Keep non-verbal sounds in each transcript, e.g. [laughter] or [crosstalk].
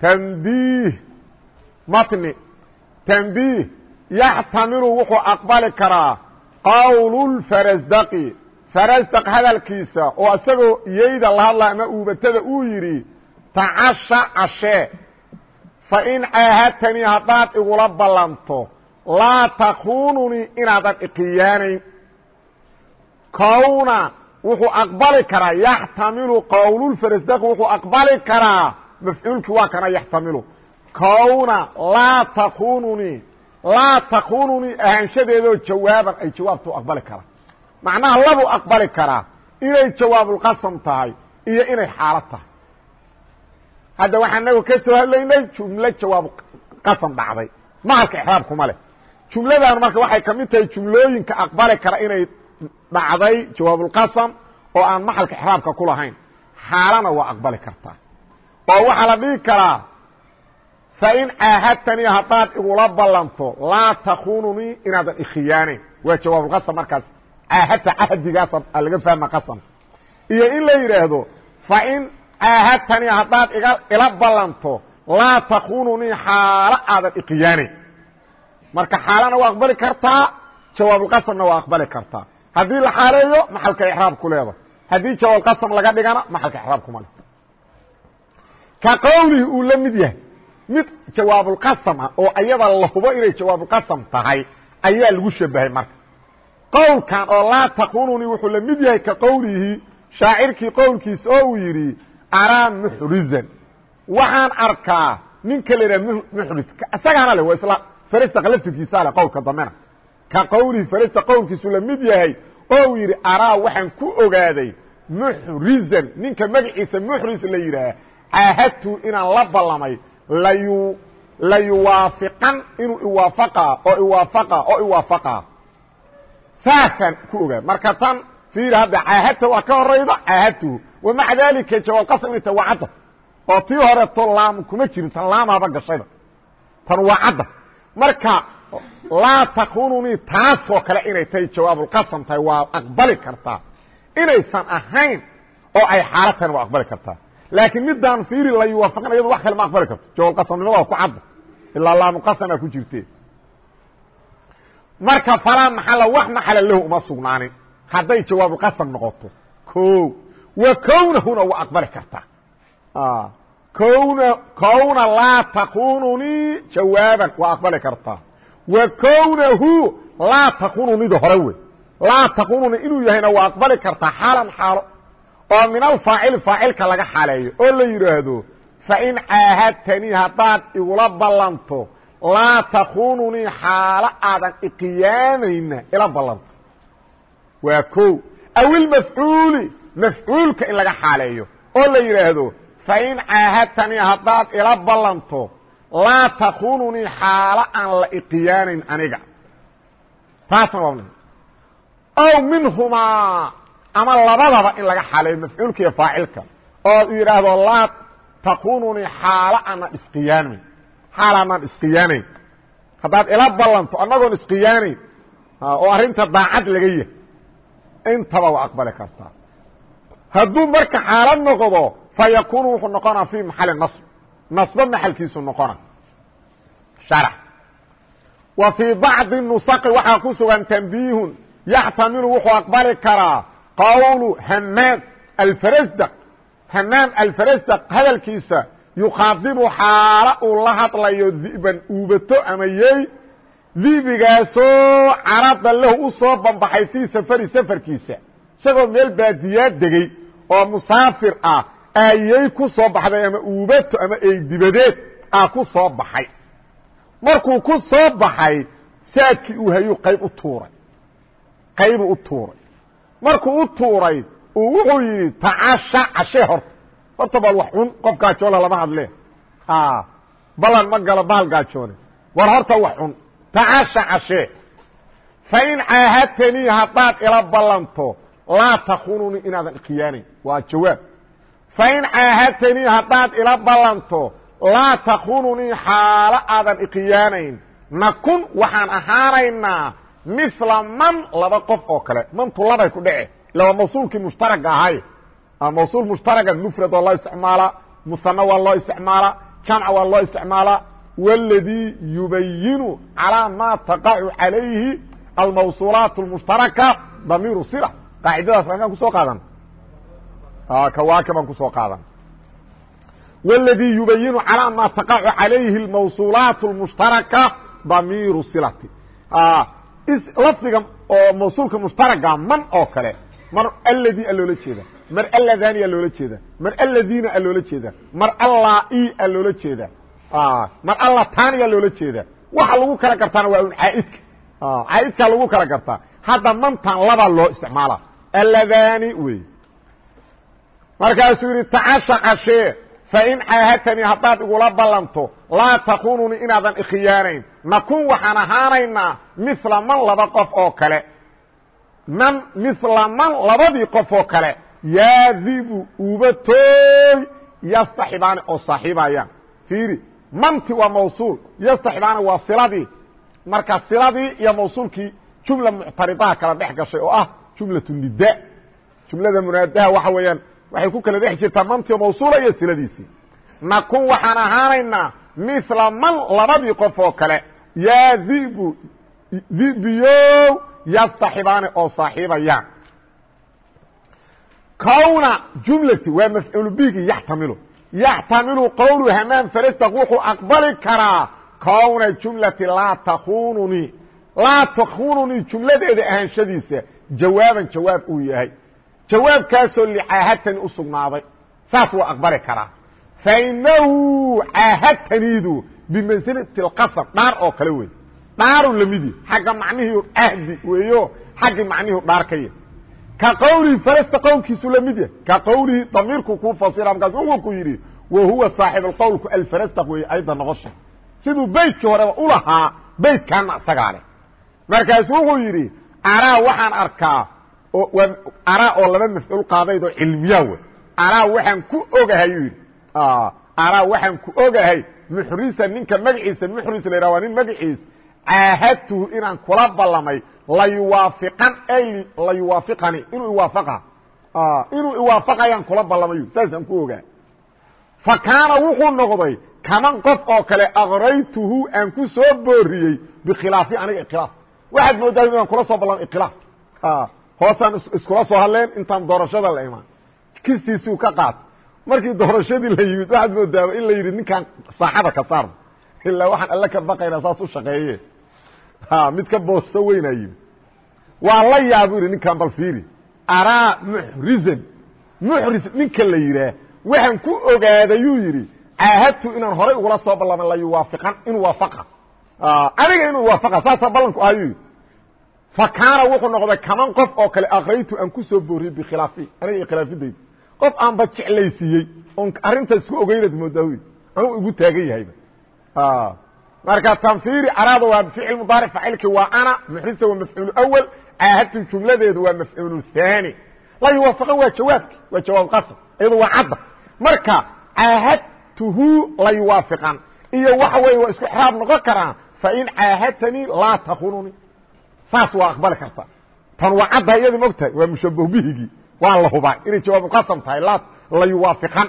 تنبيه matni tanbiih yaxtamilu wuxuu aqbali karaa qowlulfarasdaqi farasdaq hadalkiisa oo isagoo iyayda la hadla ama uubatada uu yidhi tacasha cashee fa in caahadtanii haddaad igula ballanto laa takununii inaadan iqiyaanayn kowna wuxuu aqbali karaa yaxtamilu qowlulfarasdaqi wuxuu aqbali karaa mafcuulkii waa kana yaxtamilu. Kowna laa takununii laa takununii ahaanshadeedoo jawaaban ay jawaabtu aqbali karaan. Macnaha labu aqbali karaa inay jawaabulqasam tahay iyo inay xaalad tahay. Hadda waxaan nagu ka soo hadlaynay jumlo jawaab qasam dhacday. Mahalka ixraabkuma leh. Jumladan marka waxay ka mid tahay jumlooyinka aqbali kara inay dhacday jawaabulqasam oo aan maxalka ixraabka ku lahayn. Xaalana waa aqbali kartaa oo waxaa la dhihi karaa fain caahadtanii haddaad igula ballanto laa takununii inaadan ikhiyaanayn. Waa jawaabulqasam markaas. Caahadta cahdigaasa laga fahma qasam. Iyo in la yidhaahdo fain caahadtanii haddaad ila ballanto laa takununii xaalo aadan ikhiyaanayn. Marka xaalana waa aqbali kartaa jawaabulqasamna waa aqbali kartaa. Haddii la xaaleeyo maxalka ixraab ku leeda haddii jawaabulqasam laga dhigana maxalka ixraab kuma leh ka qowlihi uu la mid yahay mid jawaabulqasam ah oo ayada la hubo inay jawaabulqasam tahay ayaa lagu shabahay marka. Qowlkan oo laa takununi wuxuu la mid yahay ka qowlihi shaacirkii qowlkiisa oo uu yidhi araa muxrizan waxaan arkaa ninka la yidhaha muxris. Isagaana le waa isla faresta laftirkiisa le qowlka dambena ka qowlihi faresta qowlkiisu la mid yahay oo uu yidhi araa waxaan ku ogaaday muxrizan ninka magaciisa muxris la yidhaah caahadtu inaan la ballamay layu layuwaafiqan inuu iwaafaqa oo iwaafaqa oo iwaafaqa. Saasaan ku ogaa marka tan fiir hadda caahadta waa ka horayda caahadtuhu wamaca dalika jawaab qasam inay ta waa cadda oo tii horeto laam kuma jirin tan laamaba gashayda tan waa cadda marka laa takununii taasoo kale inay tahay jawaabulqasam tahay waa aqbali kartaa. Inaysan ahayn oo ay xaalad tahayna waa aqbali kartaa laakiin midaan fiiri la yuwaafaqan iyado wax kale ma aqbali karto. Jawaab qasamnimada ku cadda ilaa laamuqasama ku jirte. Marka falaa maxala wax maxala lahu uma sugnaanin hadday jawaabulqasam noqoto. O wa kownahuna waa aqbali kartaa kowna kowna laa takununii jawaaban waa aqbali kartaa wa kownahu laa takununida hore wey laa takununi inuu yahayna waa aqbali kartaa xaalan xaalo oo min alfaacili faacilka laga xaleeyo oo la yidhaahdo fain caahadtanii haddaad igula ballanto laa takununii xaalo aadan iqiyaamayna ila ballanto. Waa ko aw ilmafcuuli mafcuulka in laga xaaleeyo oo la yidhaahdo fain caahadtanii haddaad ila ballanto laa takununii xaalo aan la iqiyaanayn aniga. Taasna waa ow minhumaa ama labadaba in laga xaleeyo mafcuulka iyo faacilka oo u yidhaahdo laa takununii xaalo aanan isqiyaanayn xaal aanan isqiyaanayn ila ballanto annagoon isqiyaanayn oo arrinta daacad laga yahay intaba waa aqbali kartaa hadduu marka xaalad noqdo fa wuxuu noqonaa fii maxali nasb nasbo maxalkiisu noqona sharax. Wa fii bacdi nusaqi waxaa ku sugan tanbiihun yaxtamilu wuxuu aqbali karaa qawlu hamaam alfarasdaq hamaam alfarasdaq hadalkiisa yukhaadibu xaalo uu la hadlayo di'ban uubato ama yey dibigaasoo carada lahu u soo bambaxay fii safari safarkiisa isagoo meel baadiyaad degey oo musaafir ah aayey ku soo baxday ama uubato ama ey dibadeed ah ku soo baxay markuu ku soo baxay saadkii uu hayuu qayb u tuuray qaybuu u tuuray markuu u tuuray uu wuxuu yidhi tacasha cashee horta horta bal wax cun qof gaajoola lama hadle ballan ma galo bahal gaajoone. War horta wax cun tacasha cashee. Fain caahadtanii haddaad ila ballanto laa takununi inaadan khiyaanayn. Waa jawaab. Fain caahadtanii haddaad ila ballanto laa takununii xaalo aadan ikhiyaanayn nakun waxaan ahaanaynaa mila man laba qof oo kale mantu labay ku dhece ila waa mawsuulkii mushtaraga ahay mawsuul mushtaraga mufrad waa loo isticmaalaa musana waa loo isticmaalaa jamca waa loo isticmaalaa wاladii yubayinu calىa ma taqacu calayhi almawsuulaat اlmushtaraka damiiru sila qaacidadaas ankaan kusoo qaadan kawaaka baan kusoo qaadan wاladii yubayinu calىa ma taqacu calayhi اlmawsuulaat اlmushtaraka damiiru silati lafdiga oo mawsuulka mushtaraga man oo kale. Mar aladi a loola jeeda. Mar aladani a loola jeeda. Mar aladina a loola jeeda. Mar allai a loola jeeda. Mar allataniya loola jeeda. Waxa lagu kala gartaana waa un caaidka. Caaidkaa lagu kala gartaa. Hadda mantan labaa loo isticmaala. Aladani wey. Markaasuu yidhi tacasha cashee fain caahadtanii haddaad igula ballanto laa takununi inaadan ikhiyaanayn. Nakun waxaan ahaanaynaa mila man laba qof oo kale. Man mila man labadii qof oo kale. Yaadibu ubatooy yastaxibaani oo saaxiibayaan fiiri manti waa mawsuul yastaxibaani waa siladii. Marka siladii iyo mawsuulkii jumla muctaridaha kala dhex gashay oo ah jumlatu nida. Jumlada munaadaha waxa weeyaan waxay ku kala dhex jirtaa manti oo mawsuula iyo siladiisii. Nakun waxaan ahaanaynaa mila man labadii qof oo kale yaa dibu dibiyow yastaxibaani oo saaxiibayaan kowna jumlati waa mafcuul bigi yaxtamilu. Yaxtamilu qowlu hamaan farastaq wuxuu aqbali karaa kowna jumlati laa takununii laa takununii jumladeeda ahaanshadiisa jawaaban jawaab uu yahay. Jawaabkaasoo licaahadtani u sugnaaday. Saas wuu aqbali karaa fainahu caahadtaniidu bimansilati اlqasr dhaar oo kale wey dhaaru lamidi xagga macnihii ahdi weeyo xaggii macnihii dhaar ka yahy ka qawlihi falasta qowlkiisu la mid yahay ka qawlihi damiirku kuu fasira markaas wuxuu yidhi wa huwa saaxib qowlku alfarastaq weeye ayda noqosha siduu beytkii horeba u lahaa beytkaana isagaa leh markaasu wuxuu yidhi araa waxaan arkaa araa oo laba mafcuul qaadayd oo cilmiyaa wey araa waxaan ku ogahay yuu yidhi araa waxaan ku ogahay muxrisa ninka magaciisa muxris la yidhah waa nin magaciis caahadtuhu inaan kula ballamay layuwaafiqan ay layuwaafiqani inuu iwaafaqa inuu iwaafaqayaan kula ballamayo saasaan ku ogaa fa kaana wuxuu noqday kaman qof oo kale aqraytuhu aan ku soo booriyey bikhilaafi aniga ikhilaaf waxaad moodaa inaan kula soo ballamay ikhilaaf hoosaan iskula soo hadleen intaan doorashada la imaan kistiisuu ka qaat markii doorashadii la yimid waxaad moodaaba in la yidhi ninkaan saaxada ka saarna ilaa waxaan alle ka baqaynaa saas u shaqeeye mid ka booso weynaa yimi waa la yaabu yidhi ninkan bal fiiri. Araa muxrizan muxris ninka la yidhaah waxaan ku ogaadayuu yidhi caahadtu inaan horay ugula soo ballamay la yuwaafiqan inuu waafaqa. Aniga inuu waafaqa saasaa ballanku ahayuu yidhi. Fa kaana wuxuu noqday kaman qof oo kale akraytu aan ku soo booriyey bikhilaafi aniga iyo khilaafidayda qof aanba jeclaysiiyey oon arrinta isku ogeynad moodaa wy anuu igu taagan yahayba. Marka tanfiri araada waa ficil mudaaric faacilki waa ana muxrisa waa mafcuul awal caahadtu jumladeedu waa mafcuul haani la yuwaafaqan waa jawaabki waa jawaab qasr iyadu waa cadda. Marka caahadtuhu la yuwaafiqan iyo waxa weeye waa isku xraab noqon karaan fain caahadtanii laa takununi. Saas waa aqbali karta. Tan waa cadda iyadi mogtahay waa mushabah bihigii waa la hubaa. Inay jawaabulqasam tahay la yuwaafiqan.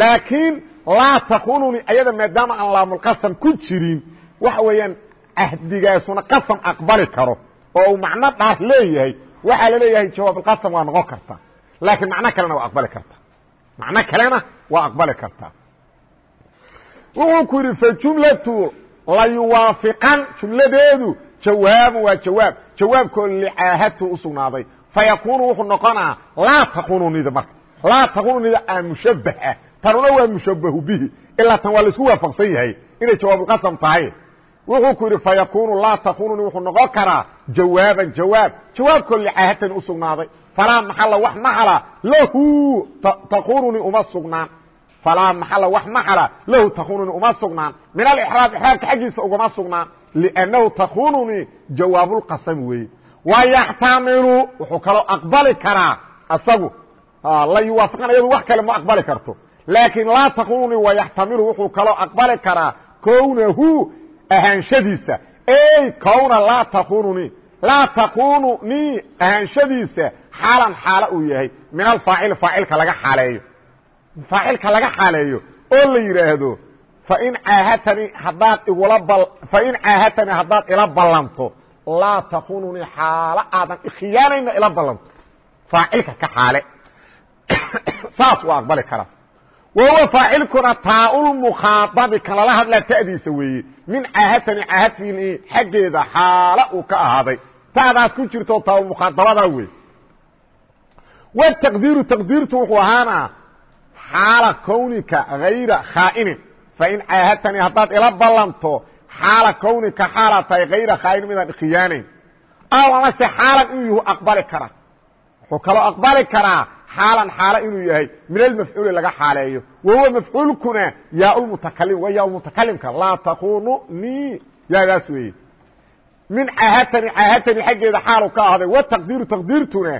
Laakiin laa takununi ayada maadaama aan laamulqasam ku jirin waxa weeyaan ahdigaasuna qasam aqbali karo oo uu macno dhaar leeyahay waxaa la leeyahay jawaabulqasam waa noqon karta. Laakiin macno kalena waa aqbali karta. Macno kalena waa aqbali kartaa wuxuu ku yidhi fajumlatu la yuwaafiqan. Jumladeedu jawaabu waa jawaab. Jawaabkoo licaahadtu u sugnaaday fayakunu wuxuu noqonaa laa takununida marka laa takununida aa mushabah ah tanuna waa mushabahu bihi ilaa tan waa la isku waafaqsan yahay inay jawaabulqasam tahay wuxuu ku yidhi fayakunu laa takununi wuxuu noqon karaa jawaaban jawaab jawaabkoo licaahatan u sugnaaday falaa maxala wax maxala lahu takununi uma sugnaan falaa maxala wax maxala lahu takununi uma sugnaan min alixraab ixraabka xaggiisa ugama sugnaan liannahu takununi jawaabulqasami weeye wa yaxtamilu wuxuu kaloo aqbali karaa asagu la yuwaafiqan iyadu wax kale ma aqbali karto laakiin laa takununi wa yaxtamilu wuxuu kaloo aqbali karaa kownahu ahaanshadiisa ey kowna laa takununi laa takunu ni ahaanshadiisa xaalan xaalo uu yahay min alfaacil faacilka laga xaaleeyo faacilka laga xaaleeyo oo la yidhaahdo fain caahadtani haddaad igula ila ballanto laa takununii xaalo aadan ikhiyaanayna ila ballanto faacilka ka xaale. [coughs] Saas waa aqbali karaa wahuwa faacilkuna taaulmukhaadabi kan lala hadlaa ta'diisa weeye. Min caahadtani caahadtini xaggeeda xaalo uu ka ahaaday. Taadaas ku jirto taaulmukhaadabada wey wtaqdiiru taqdiirtu wuxuu ahaana xaala kownika hayra khaa'inin. Fain caahadtanii haddaad ila ballanto xaala kownika xaalaad tahay hayra khaa'inin midaan khiyaanayn aw amase xaalan inuu yahu aqbali kara wuxuu kaloo aqbali karaa xaalan xaalo inuu yahay min almafcuuli laga xaaleeyo wahuwa mafcuulkuna yaa lmutakalim waa yaa mutakalimka laa takunu ni yaadaas weeye min caahadtani caahadtani xaggeeda xaalu ka ahday wataqdiiru taqdiirtuna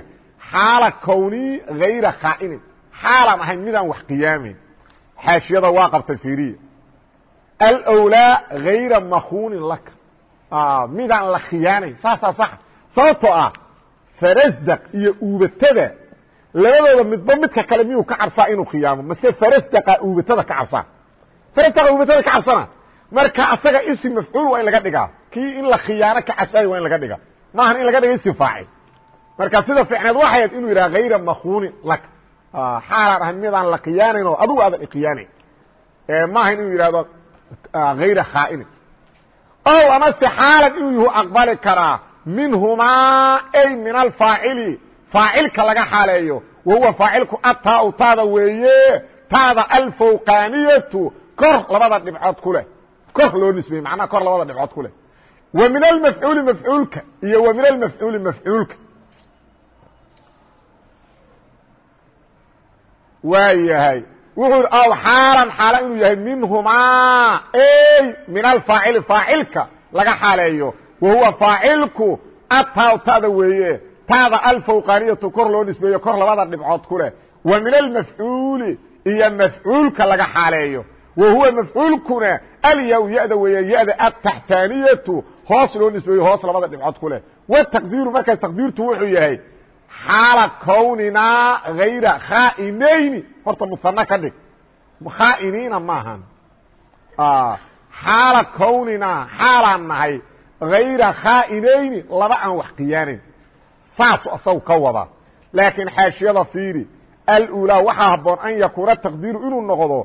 xaala kownii hayra khaa'inin xaalaan ahayn midaan wax qiyaamayn xaashiyada waa qabtay fiiriya alwlaa hayra makuunin laka midaan la khiyaanayn saasaa saxa sababtoo ah farasdaq iyo uubatada labadooda midba midka kale miyuu ka cabsaa inuu khiyaamo mase farasdaqa uubatada ka cabsaa farasdaqa uubatada ka cabsana marka asaga isim mafcuul waa in laga dhigaa kii in la khiyaano ka cabsaayo waa in laga dhiga maahan in laga dhiga isim faacil marka sida fiicneed waxay ahayd inuu yidhaha hayra makuunin laka xaalaan ahayn midaan la khiyaanayn oo adugu aadan ikhiyaanayn maaha inuu yidhahdo hayra khaa'inin ow amase xaalan inuu yuhu aqbali karaa minhumaa ay min alfaacili faacilka laga xaaleeyo wahuwa faacilku ataau taada weeye taada alfawqaaniyatu kor labada dhibcood ku leh kor loo nisbeyey macnaha kor labada dhibcood ku leh wa min almafcuuli mafcuulka iyo wa min almafcuuli mafcuulka waa yahay wuxuu aw xaalan xaala inuu yahay minhumaa. Min alfaacili faacilka laga xaaleeyo. Wa huwa faacilku ataw tada weeye. Taada alfawqaaniyatu kor loo nisbeeyo kor labada dhibcood ku leh. Wa min almafcuuli iyo mafcuulka laga xaaleeyo. Wa huwa mafcuulkuna alyaw ya-da weeye ya-da ataxtaaniyatu hoos loo nisbeeyo hoos labada dhibcood ku leh. Wataqdiiru markaas taqdiirtu wuxuu yahay xaala kowninaa hayra khaainayni horta musano ka dhig. Khaainiina maahan xaala kowninaa xaalaan nahay hayra khaainayni laba aan wax khiyaanayn saasu asagu ka wada. Laakiin xaashiyada fiiri alulaa waxaa habboon an yakuuna taqdiiru inuu noqdo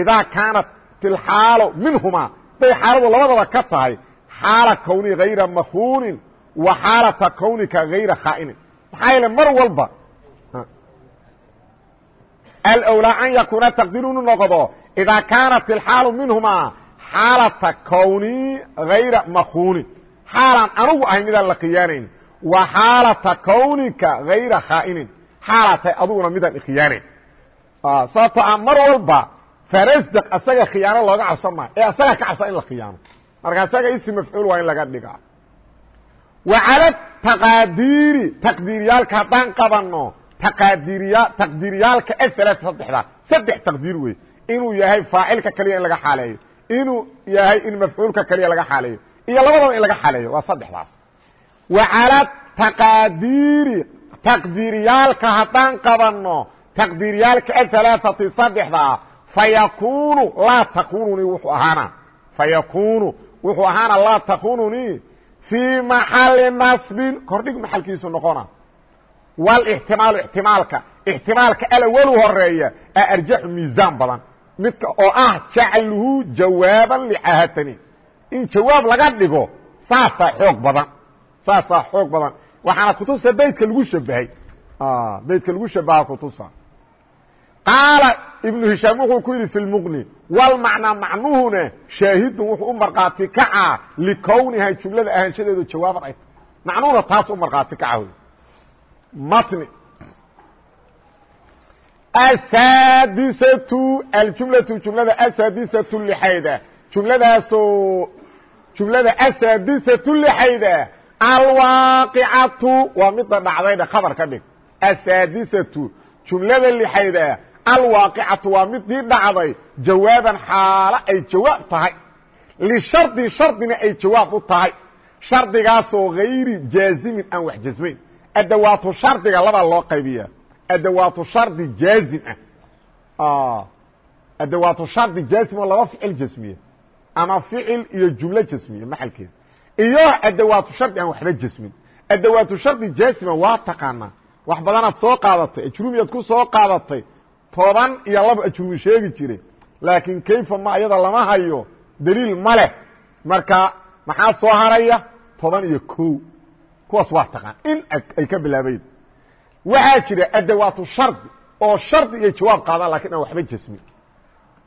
idaa kaanat tilxaalo minhumaa. Haday xaaladu labadaba ka tahay. Xaala kowni hayra makuunin wa xaalata kownika hayra khaa'inin maxaa yeele mar walba alwlaa an yakuuna taqdiiru inuu noqdo idaa kaanat ilxaalu minhumaa xaalata kownii hayra makuunin xaalaan anugu ahay midaan la khiyaanayn wa xaalata kownika hayra khaa'inin xaalatay aduguna midaan ikhiyaanayn sababtoo a mar walba farasdaq asaga khiyaano looga cabsan maayo ee asaga ka cabsan in la khiyaano marka asaga isi mafcuul waa in laga dhigaa wa cala taqaadiiri taqdiiriyaalka haddaan qabanno taqaadiriya taqdiiriyaalka asala saddexda saddex taqdiir wey inuu yahay faacilka keliya in laga xaaleeyo. Inuu yahay in mafcuulka keliya laga xaaleeyo. Iyo labadaba in laga xaaleeyo waa saddexdaas. Wa cala taqaadiiri taqdiiriyaalka haddaan qabanno taqdiiriyaalka ahalaaثati saddexdaa fayakunu laa takununi wuxuu ahaana fayakunu wuxuu ahaana laa takununi fii maxali nasbin kordhig maxalkiisu noqona wlixtimaalu ixtimaalka ixtimaalka alawlu horreeya a arjaxu miisaan badan midka oo ah jacluhu jawaaban licahatani in jawaab laga dhigo saasaa xoog badan saasaa xoog badan waxaana kutusa baydka lagu shabahay baydka lagu shabaha kutusa qaala ibnu hishaam wuxuu ku yidhi fi lmuqni walmacnaa macnuhuna shaahidun wuxuu u markhaati kacaa likowniha jumlada ahaanshadeedu jawaaban ay macnuhuna taas u markhaati kaca matni. Asaadisatu aljumlatu jumlada asaadisatu lixayda. Jumladaasoo jumlada asaadisatu lixayda. Alwaaqicatu waa midda dhacdayda khabar ka dhig asaadisatu jumlada lixayda alwaaqicatu waa midii dhacday jawaaban xaalo ay jawaab tahay. Lishardi shardina ay jawaab u tahay. Shardigaasoo hayri jaazimin aan wax jasmayn adawaatu shardiga labaa loo qaybiya adawaatu shardi jaazim ah. Adawaatu shardi jaazim oo laba ficil jasmiye ama ficil iyo jumlo jasmiye maxalkeeda. Iyo adawaatu shardi aan waxba jasmin adawaatu shardi jaazima waa taqaanaa. Wax badanaad soo qaadatay ajrumiyaad ku soo qaadatay toban iyo laba ajrumi sheegi jire. Laakiin kayfa ma iyada lama hayo? Daliil ma leh. Marka maxaa soo haraya? Toban iyo ko kuwaas waa taqaan. In ay ka bilaabayd. Waxaa jira adawaatu shardi oo shardi iyo jawaab qaadaan laakiin aan waxba jasmin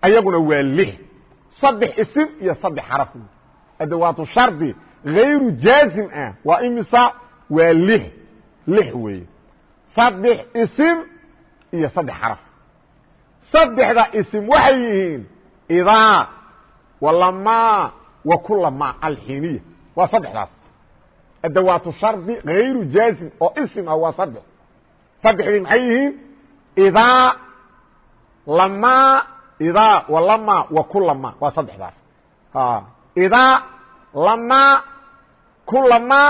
ayaguna waa lix. Saddex isim iyo saddex xaraf. Adawaatu shardi hayru jaazim ah. Waa imisa waa lix. Lix weeye. Saddex isim iyo saddex xaraf saddexda isim waxay yihiin idaa walamaa wa kulama alxiniya waa saddexdaas. Adawaatu shardi hayru jaazim oo isim ah waa saddex. Saddexdii maxay yihiin? Idaa lamaa idaa walama wa kulama waa saddexdaas. Idaa lamaa kulama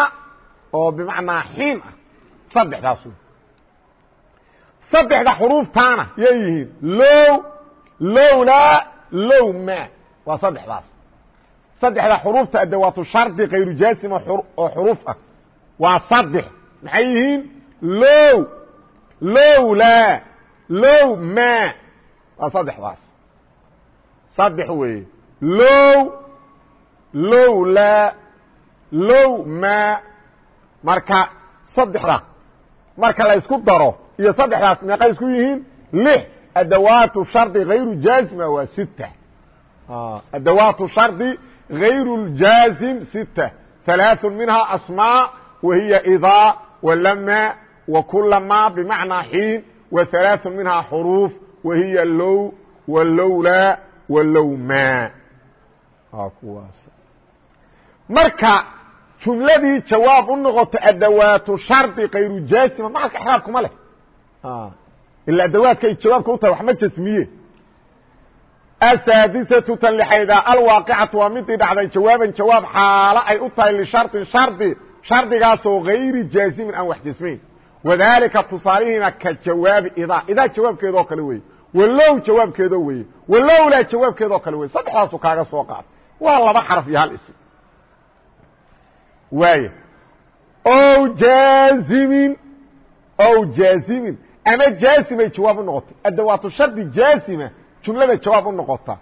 oo bimacnaa xiin ah. Saddexdaas saddexda xuruuftaana yay yihiin low lowlaa low ma waa saddexdaas saddexda xuruufta adawaatu shardi kayru jaasima oo xuruuf ah waa saddex maxay yihiin low lowlaa low ma waa saddexdaas saddex weeye low lowlaa low ma marka saddexda marka la isku daro iyo saddexdaas meeqay isku yihiin lix adawaatu shardi hayru jaazima waa sita adawaatu shardi hayru اljaazim sita ثalaaث minhaa asmاء wahiya idaa walama wakulama bimacnaa xiin wa ثalaaث minhaa xuruuf wahiya low walowlaa walowma kuwaas marka jumladii jawaab u noqoto adawaatu shardi kayru jaazima macalka exraabkuma leh ila adawaadka ay jawaabka u tahay wax ma jasmiye asaadisatu tan lixayda alwaaqicatu waa midii dhacday jawaaban jawaab xaalo ay u tahay lishardin shardi shardigaasoo gayri jaazimin aan wax jasmayn wadalika tusaalihiina ka jawaabi idaa idaa jawaabkeedoo kale weye walow jawaabkeedoo weye walowlaa jawaabkeedoo kale weye saddexdaasu kaaga soo qaad waa laba xaraf iyo hal isim waaya o jaazimin o jaazimin ama jaazimay jawaab u noqotay. Adawaatu shardi jaazima jumlada jawaab u noqota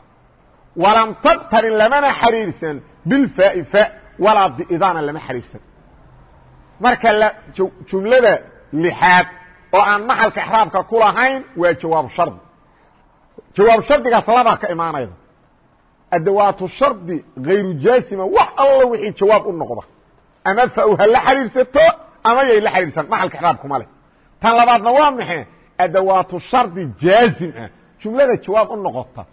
walam tabtarin lamana xariirsan bilfaai fa walaa biidaana lama xariirsan. Marka jumlada lixaad oo aan maxalka exraabka ku lahayn waa jawaab shardi jawaab shardigaas labaa ka imaanayda. Adawaatu shardi hayru jaazima wax alla wixii jawaab u noqda. Ama fa ha la xariirsato ama yay la xariirsan maxalka exraabkuma leh tan labaadna waa maxe adawaatu shardi jaazim. Ah jumlada jawaab u noqota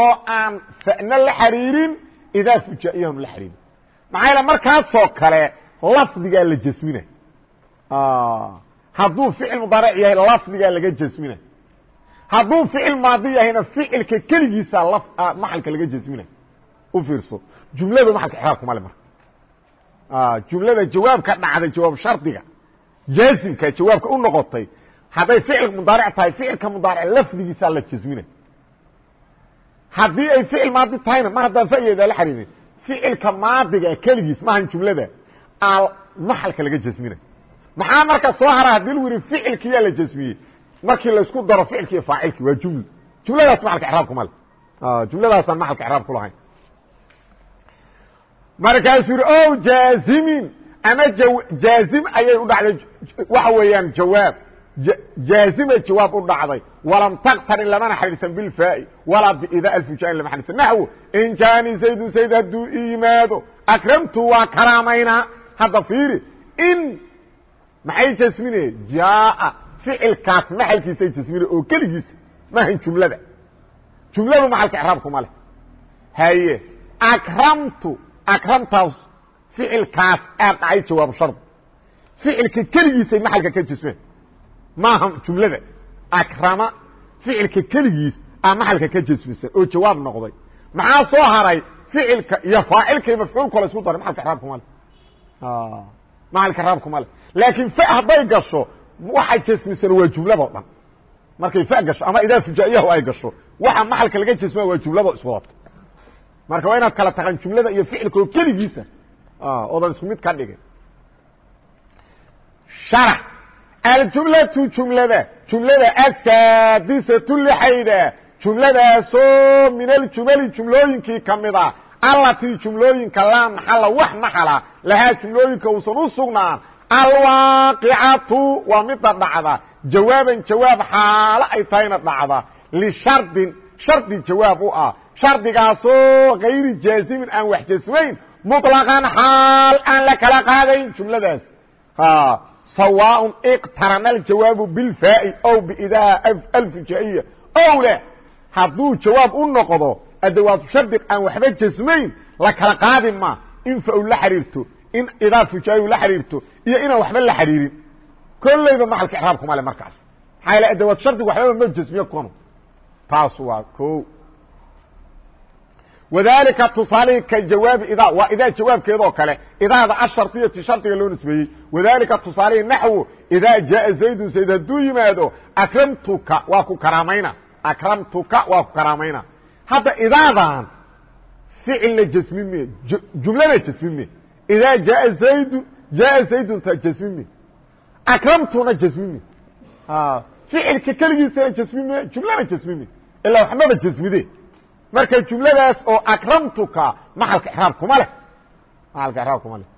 oo aan fa'na la xariirin idaa fujaa'iyahum la xariirin. Maxaa yaele markaasoo kale lafdigaa la jasmina hadduu ficil mudaaric yahay lafdigaa laga jasmina hadduu ficil maadi yahayna ficilka keligiisa maxalka laga jasmina u fiirso. Jumladu maxalka exraabkuma le marka. Jumlada jawaabka dhacday jawaab shardiga jaazimka jawaabka u noqotay hadday ficil mudaaric tahay ficilka mudaaric lafdigiisaa la jasminay haddii ay ficil maadi tahayna mar haddaan fayeeda la xariirin ficilka maadiga keligiis maahan jumlada aa maxalka laga jasminay maxaa marka soo hara haddii lagu yihi ficilkiyaa la jasmiyey markii laysku daro ficilki iyo faacilki waa jumla jumladaas maxalka exraabkuma le jumladaasaan maxalka exraab ku lahayn. Markaasuu yihi o jaazimin ama jaazim ayay u dhacday. Waxa weeyaan jawaab. Jaazimay jawaab u dhacday. Walam taktarin lamana xariirsan bilfaai walaa bida alfujain lama xariirsan. Naxwo in jaani zaydun zayd hadduu i yimaado akramtu waa karaamaynaa. Hadda fiiri in maxay jasmine? Jaaa. Ficilkaas maxalkiisay jasmina oo keligiisa maahan jumlada. Jumladu maxalka icraabkuma leh. Haye akramtu akramtaas ficilkaas aad dhacay jawaabu shardi ficilka keligiisay maxalka ka jasmeen maaha jumlada akrama ficilka keligiis a maxalka ka jasmisan oo jawaab noqday. Maxaa soo haray? Ficilka iyo faacilka iyo mafcuulka la isku daray. Maxalka icraabkuma leh. Maxalka icraabkuma leh. Laakiin fa hadday gasho waxa jasmisan waa jumlado dhan. Markay fa gasho ama idaa fujaa'iyahu ay gasho waxa maxalka laga jasmaa waa jumlado iswadata marka waa inaad kala taqaan jumlada iyo ficilka oo keligiisa oodan isku mid ka dhigin sharax. Aljumlatu jumlada. Jumlada asaadisatu lixayda jumladaasoo min aljumali jumlooyinkii ka mida allatii jumlooyinka laa maxala wax maxala lahaa jumlooyinka uusan u sugnaan. Alwaaqicatu waa mida dhacda. Jawaaban jawaab xaalo ay tahayna dhacda. Lishardin shardi jawaab u ah. Shardigaasoo kayri jaazimin aan wax jasmayn muطlaqan xaal aan la kala qaadayn jumladaas. Sawaaء iqtarana aljawaabu bilfaa'i ow bidaa alfujaiya ow leh hadduu jawaab u noqdo adawaatu shardi aan waxba jasmayn la kala qaadi ma. In fa la xiriirto in idaa fujaayu la xiriirto iyo inaan waxba la xiriirin. Kollayba maxalka icraabkuma le markaas. Maxaa yaele adawaatu shardiga waxbaba ma jasmiyo kono taas waa ko wadalika tusaalihii ka jawaabi idaa waa idaa jawaabkeedoo kale idaada asharطiyati shardiga loo nisbeeyey. Wadalika tusaalihii naxwu idaa jaaa zaydun zayd hadduu yimaado akramtuka waa ku karaamayna. Akramtuka waa ku karaamayna. Hadda idaadan ficilna jasmin me jumlana jasmin me idaa jaaa zaydun jaaa zaydun ta jasmin me akramtuna jasmin me ficilka keligiisana jasmin me jumlana jasmin me ilaa waxmaba jasmide marka jumladaas oo akramtuka maxalka iraab kuma leh. Maxalka iraab kuma leh.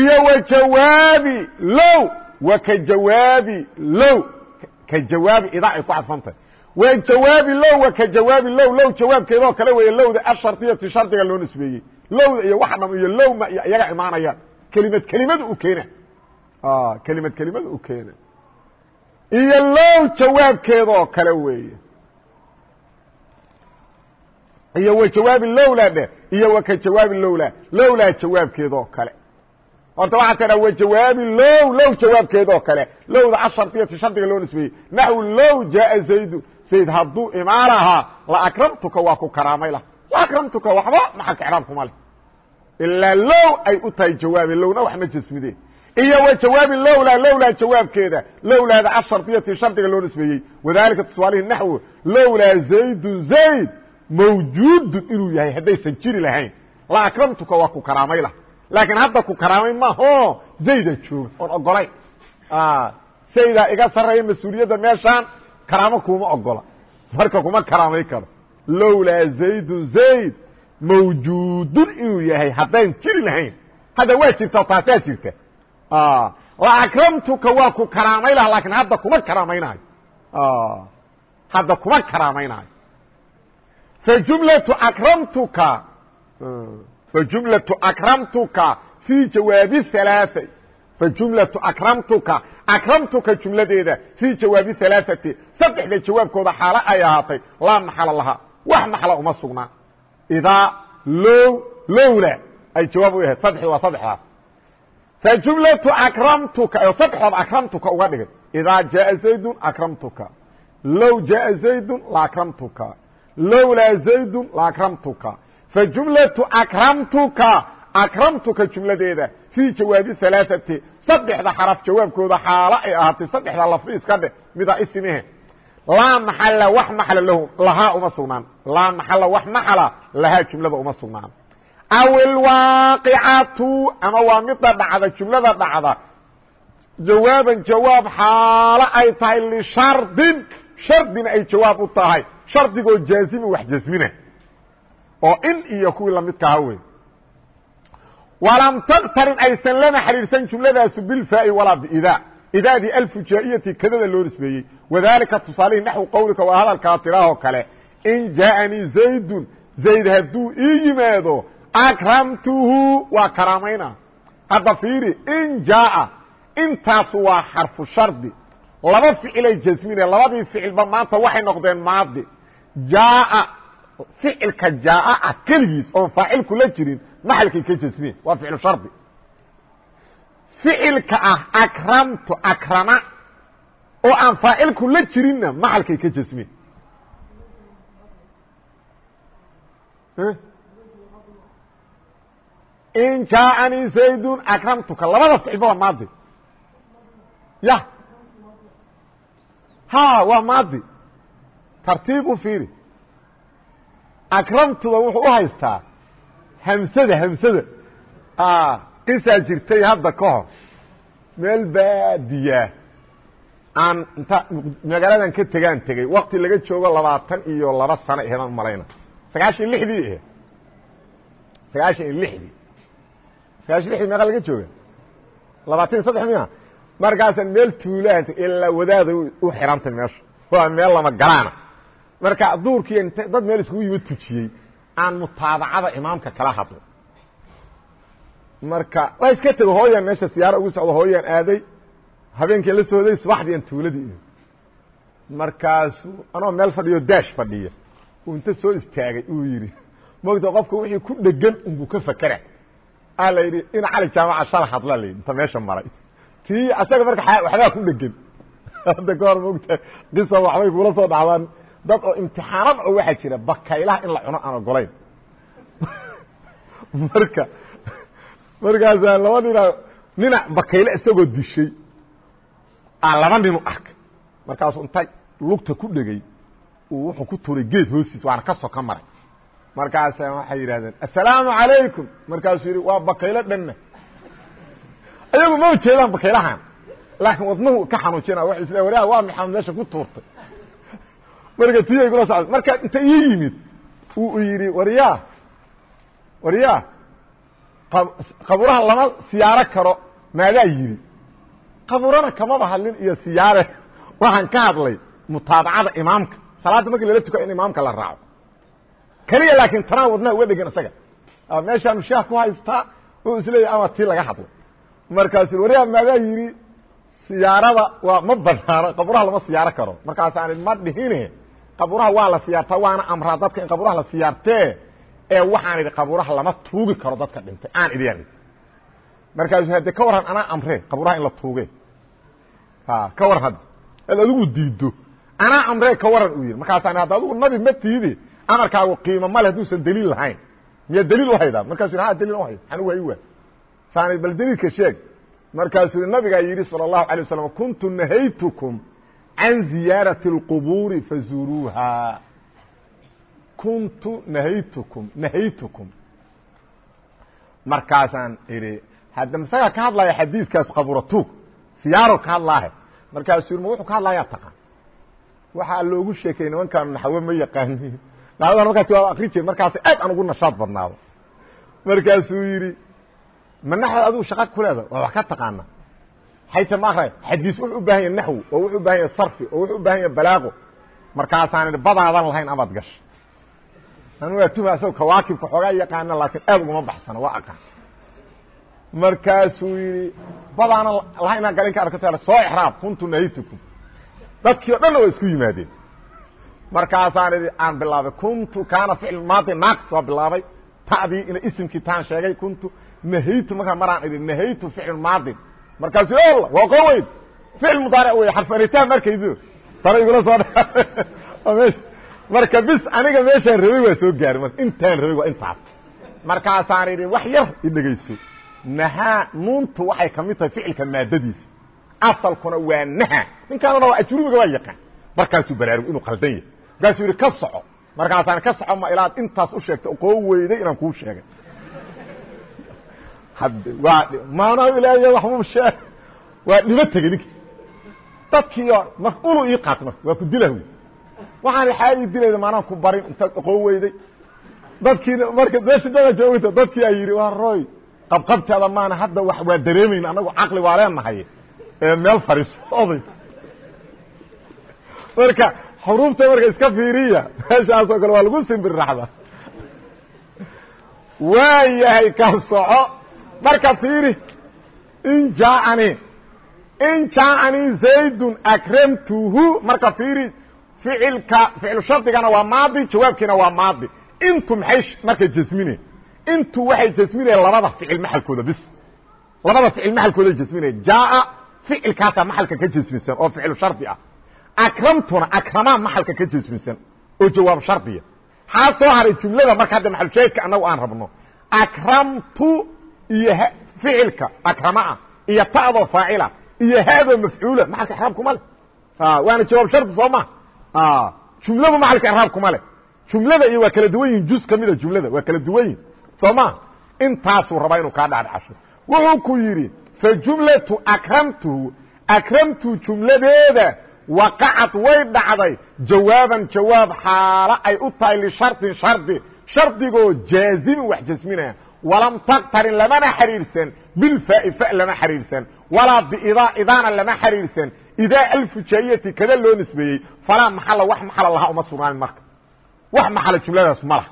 Iyo wa jawaabi low wa ka jawaabi low. Ka jawaabi idaa ay ku cadfantahay wa jawaabi low wa ka jawaabi low. Low jawaabkeedoo kale weeye lowda asharطiyati shardiga loo nisbeeyey. Lowda iyo wax dham iyo low ma iyo iyaga imaanayaan kelimad kelimada u keena kelimad kelimada u keena iyo low jawaabkeedoo kale weeye iyo wa jawaabi lowlaa dheh iyo wa ka jawaabi lowlaa lowlaa jawaabkeedoo kale. Horta waxaa tidhaa wa jawaabi low low jawaabkeedoo kale. Lowda asharطiyati shardiga loo nisbeeyey. Naxwu low jaaa zaydu. Zayd hadduu imaan lahaa la akramtuka waa ku karaamay lah. La akramtuka waxba maxalka icraab kuma leh. Ilaa low ay u tahay jawaabi lowna wax ma jasmideen iyo wa jawaabi lowlaa lowlaa jawaabkeeda. Lowlaada asharطiyati shardiga loo nisbeeyey. Wadalika tusaalihi naxwu lowlaa zaydun zayd mawjuudun inuu yahay haddaysan jiri lahayn. La akramtuka waa ku karaamay lah. Laakiin hadda ku karaamay maho zayda jooga. Oon ogolay saydaa iga sarreeya mas'uuliyadda meeshaan karaamo kuma ogola marka kuma karaamay karo. Lowlaa zaydun zayd mawjuudun inuu yahay haddayn jiri lahayn. Hadda waa jirta taasaa jirta. La akramtuka waa ku karaamay laha laakiin hadda kuma karaamaynayo hadda kuma karaamaynayo فجملة أكرمتka فجملة أكرمتka في جواaب الثلاثة فجملة أكرمتka أكرمتka جuمladeeda في جawaaب ثaلاثة سدexda jawaabkooda xaalo ay ahaatay laa محل لahaa wax محل uma sugnaa إdaa low lowla ay jawaab u ahayd sdexdi waa sdexdaas فجuملة أكرمتka oo sdexdooda أكرمتka uga dhigay إdaa جاء زaيد أكرمتka low جاء زaيد لأكرمتka lowlaa zaydun laakramtuka fajumlatu akramtuka. Akramtuka jumladeeda fii jawaabi alaaati saddexda xaraf jawaabkooda xaalo ay ahaatay saddexda lafdi iska dheh mida ismihe laa maxala wax maxala lahum lahaa uma sugnaan. Laa maxala wax maxala lahaa jumlada uma sugnaan. Aw ilwaaqicatu ama waa midda dhacda jumlada dhacda. Jawaaban jawaab xaalo ay tahay lishardin shardina ay jawaab u tahay shardigoo jaazimi wax jasmina oo in iyo kuwii lamidkaha wey walam taktarin aysan lana xiriirsan jumladaasu bilfaai walaa bidaa idaadii alfujaa'iyati kadada loo nisbeeyey. Wadalika tusaalihii naxwi qowlika waa hadalkaa tiraahoo kale. In jaaanii zaydun zayd hadduu ii yimaado akramtuhu waa karaamayna hadda fiiri in jaaa intaasu waa xarfu shardi. Laba ficilay jasmine labadii ficilba maanta waxay noqdeen maadi jaaa ficilka jaaa ah keligiis oon faacilku la jirin maxalkay ka jasmiyen waa ficlu shardi. Ficilka ah akramtu akrama oo aan faacilku la jirinna maxalkay ka jasmiyen in jaaanii zaydun akramtuka labada ficilba maadi. Ya ha waa maadi tartiib u fiiri. Akramtuda wuxuu u haystaa hamsada hamsada. Qisaa jirtay hadda ka hor. Meel baadiyaa aan inta magaaladan ka tegaan tegey wakti laga joogo labaatan iyo laba sano aheedaan malayna. Sagaashan iyo lixdii aheed sagaashan iyo lixdii sagaashan lixdii meeqa laga jooga? Labaatan saddex miya. Markaasaan meel tuulaanta ilaa wadaada u xirantay meesha. Waa meel lama galaana marka duurkii dad meel iskugu yimid tujiyey aan mutaabacada imaamka kala hadlo. Marka waa iska tego hooyaan meesha siyaaro ugu socdo hooyaan aaday habeenkii la sooday subaxdii aan tuuladii imi markaasuu anoo meel fadhiyo daash fadhiya. Uu inta soo istaagay uu yidhi mogta qofka wixii ku dhegan unbuu ka fakera a la yidhi in cali jaamaca shala hadla la yidhi inta meesha maray. Tii asaga marka waxbaa ku dhegan. [laughs] Hadda ka hor mogta qisa waxbay kula soo dhacdaan dad oo imtixaanad oo waxaa jira bakaylaha in la cuno aan ogolayn. [laughs] Marka markaasaa laba nina nina bakayle isagoo dishay aa laba ninu arkay. Markaasuu inta lugta ku dhegay uu wuxuu ku turay geed hoostiis waana ka soka maray. Markaasa waxay yidhahdeen assalaamu calaykum. Markaasuu yidhi waa bakaylo dhanna ayagu ma ujeedaan bakaylahan laakiin wadnuhu ka xanuujina wa isle waraa waa maxamed meesha ku tuurtay marka tii ay kula socda marka inta ii yimid? Uu yidhi waryaa waryaa qabuuraha lama siyaaro karo. Maadaa yidhi qabuurana kamaba hadlin iyo siyaare. Waxaan ka hadlay mutaabacada imaamka. Salaadda markii lala tuka in imaamka la raaco. Keliya laakiin tanaa wadnaha uga dhegan isaga. Meeshaanu shaah ku haystaa oo isleeyahy ama tii laga hadlay. Markaasuu waryaa maadaa yidhi siyaarada waa ma banaano qabuuraha lama siyaaro karo. Markaasaan ma dhihine qaburaha waa la siyaartaa waana amraa dadka in qaburaha la siyaartee ee waxaan idhi qaburaha lama tuugi karo dadka dhintay aan idin markaasu hadde ka warran anaa amre qaburaha in la tuuge ka warran hadda ad adigu diiddo. Anaa amree ka warran u yidhi markaasaan hadda adigu nabi ma tiidi amarkaagu qiimo male hadduusan deliil lahayn. Miyaa deliil u haydaa markasu ha daliil u hayd. Anugu hay waa saanay bal deliilka sheeg. Markaasuu nabigaa yidhi sala allahu alay wasalam kuntu nahaytukum can ziyaaraةi الqubuuri fazuruuha kuntu nahaytukum nahaytukum markaasaan idhi hadda masagaa ka hadlaya xadiiskaas qaburatuug siyaaro ka hadlaahe markaasuu yidhi ma wuxuu ka hadlayaa taqaan waxaa loogu sheekay nimankan naxwe ma yaqaanin naxwadan markaasi waa akri jire markaas aad aan ugu nashaad badnaado markaasuu yidhi ma naxwad adigu shaqa ku leeda waa wax ka taqaana hayta ma akray xadiis wuxuu u baahan yahay naxwi oo wuxuu u baahan yahay sarfi oo wuxuu u baahan yahay balaaqo. Markaasaan idhi badaadan lahayn amaad gasha anu waa tuma asagoo kawaakibka xoogaa yaqaana laakiin aad uguma baxsana waa aqaan. Markaasuu yidhi badaana lahayn inaan galin ka arkato soo exraab kuntu nahaytukum. Dadkii o dhanna waa isku yimaadeen. Markaasaan idhi aan bilaabay kuntu kaana ficil maadi naaqis waa bilaabay. Ta'dii ina isimkii taan sheegay kuntu nahaytu markaa maraan idhi nahaytu ficil maadin markaasu alla waa qoo weyn. Ficil mudaaric wey xarfanitaan markaydo tana igula soo meesha marka bis aniga meeshaan rabay waa soo gaaray marka intaan rabay waa intaas. Markaasaan idhi wax yar i dhegayso. Nahaa nuuntu waxay ka mid tahay ficilka maadadiisa. Asalkuna waa naha. Ninkaanuna waa ajrubiga waa yaqaan. Markaasuu baraarug inuu qaldan yahay. Markaasuu yidhi ka soco. Markaasaan ka soco ma ilaad intaas u sheegta qoo weyday inaan kuu sheegay maana ilaahy waxbuu sheeg. Waa dhibo tegey ninka dadkiio mar ulu ii qaata marka waa ku dilah waxaan xaa ii dilayda maanaan ku barin intaad qoo weyday. Dadkiina marka meesha dada joogta dadkii a yidhi waa roy qabqabteeda maana hadda wa waa dareemayna anagu caqli waa leenahay ee meel fadhiiso oday marka xuruufta marka iska fiiriya meeshaasoo kale waa lagu simbirraxda waa yahay ka soco marka fiiri in jaaani in jaaanii zaydun akramtuhu. Marka fiiri ficilka ficlu shardigana waa maadi jawaabkiina waa maadi. Intu maxay marka jasmine. Intu waxay jasminayaan labada ficil maxalkooda bis. Labada ficil maxalkooda jasminaya jaaa ficilkaasaa maxalka ka jasmisan oo ficlu shardi ah. Akramtuna akramaa maxalka ka jasmisan oo jawaab shardiya xaa soo haray jumlada marka hadda maxalushaahidka annagu aan rabno. Akramtu iyo ficilka akramaa iyo ta'doo faacila iyo haadoo mafcuula maxalka ixraab kuma leh. Waana jawaab shardi soo ma. Jumladu maxalka ixraab kuma leh. Jumlada iyo waa kala duwan yihiin juz kamida jumlada waa kala duwan yihiin soo ma? Intaasuu rabaa inuu kaa dhacdhacasho wuxuu ku yidhi fajumlatu akramtuhu akramtu jumladeeda waqacad way dhacday. Jawaaban jawaab xaalo ay u tahay lishardin shardi. Shardigoo jaazimin wax jasminaya walam taqtarin lamana xariirsan bilfaai fa lama xariirsan walaa biidaa idaana lama xariirsan idaa alfujaayati kada loo nisbeeyey falaa maxala wax maxala lahaa uma sugnaanin marka. Wax maxala jumladaas ma laha.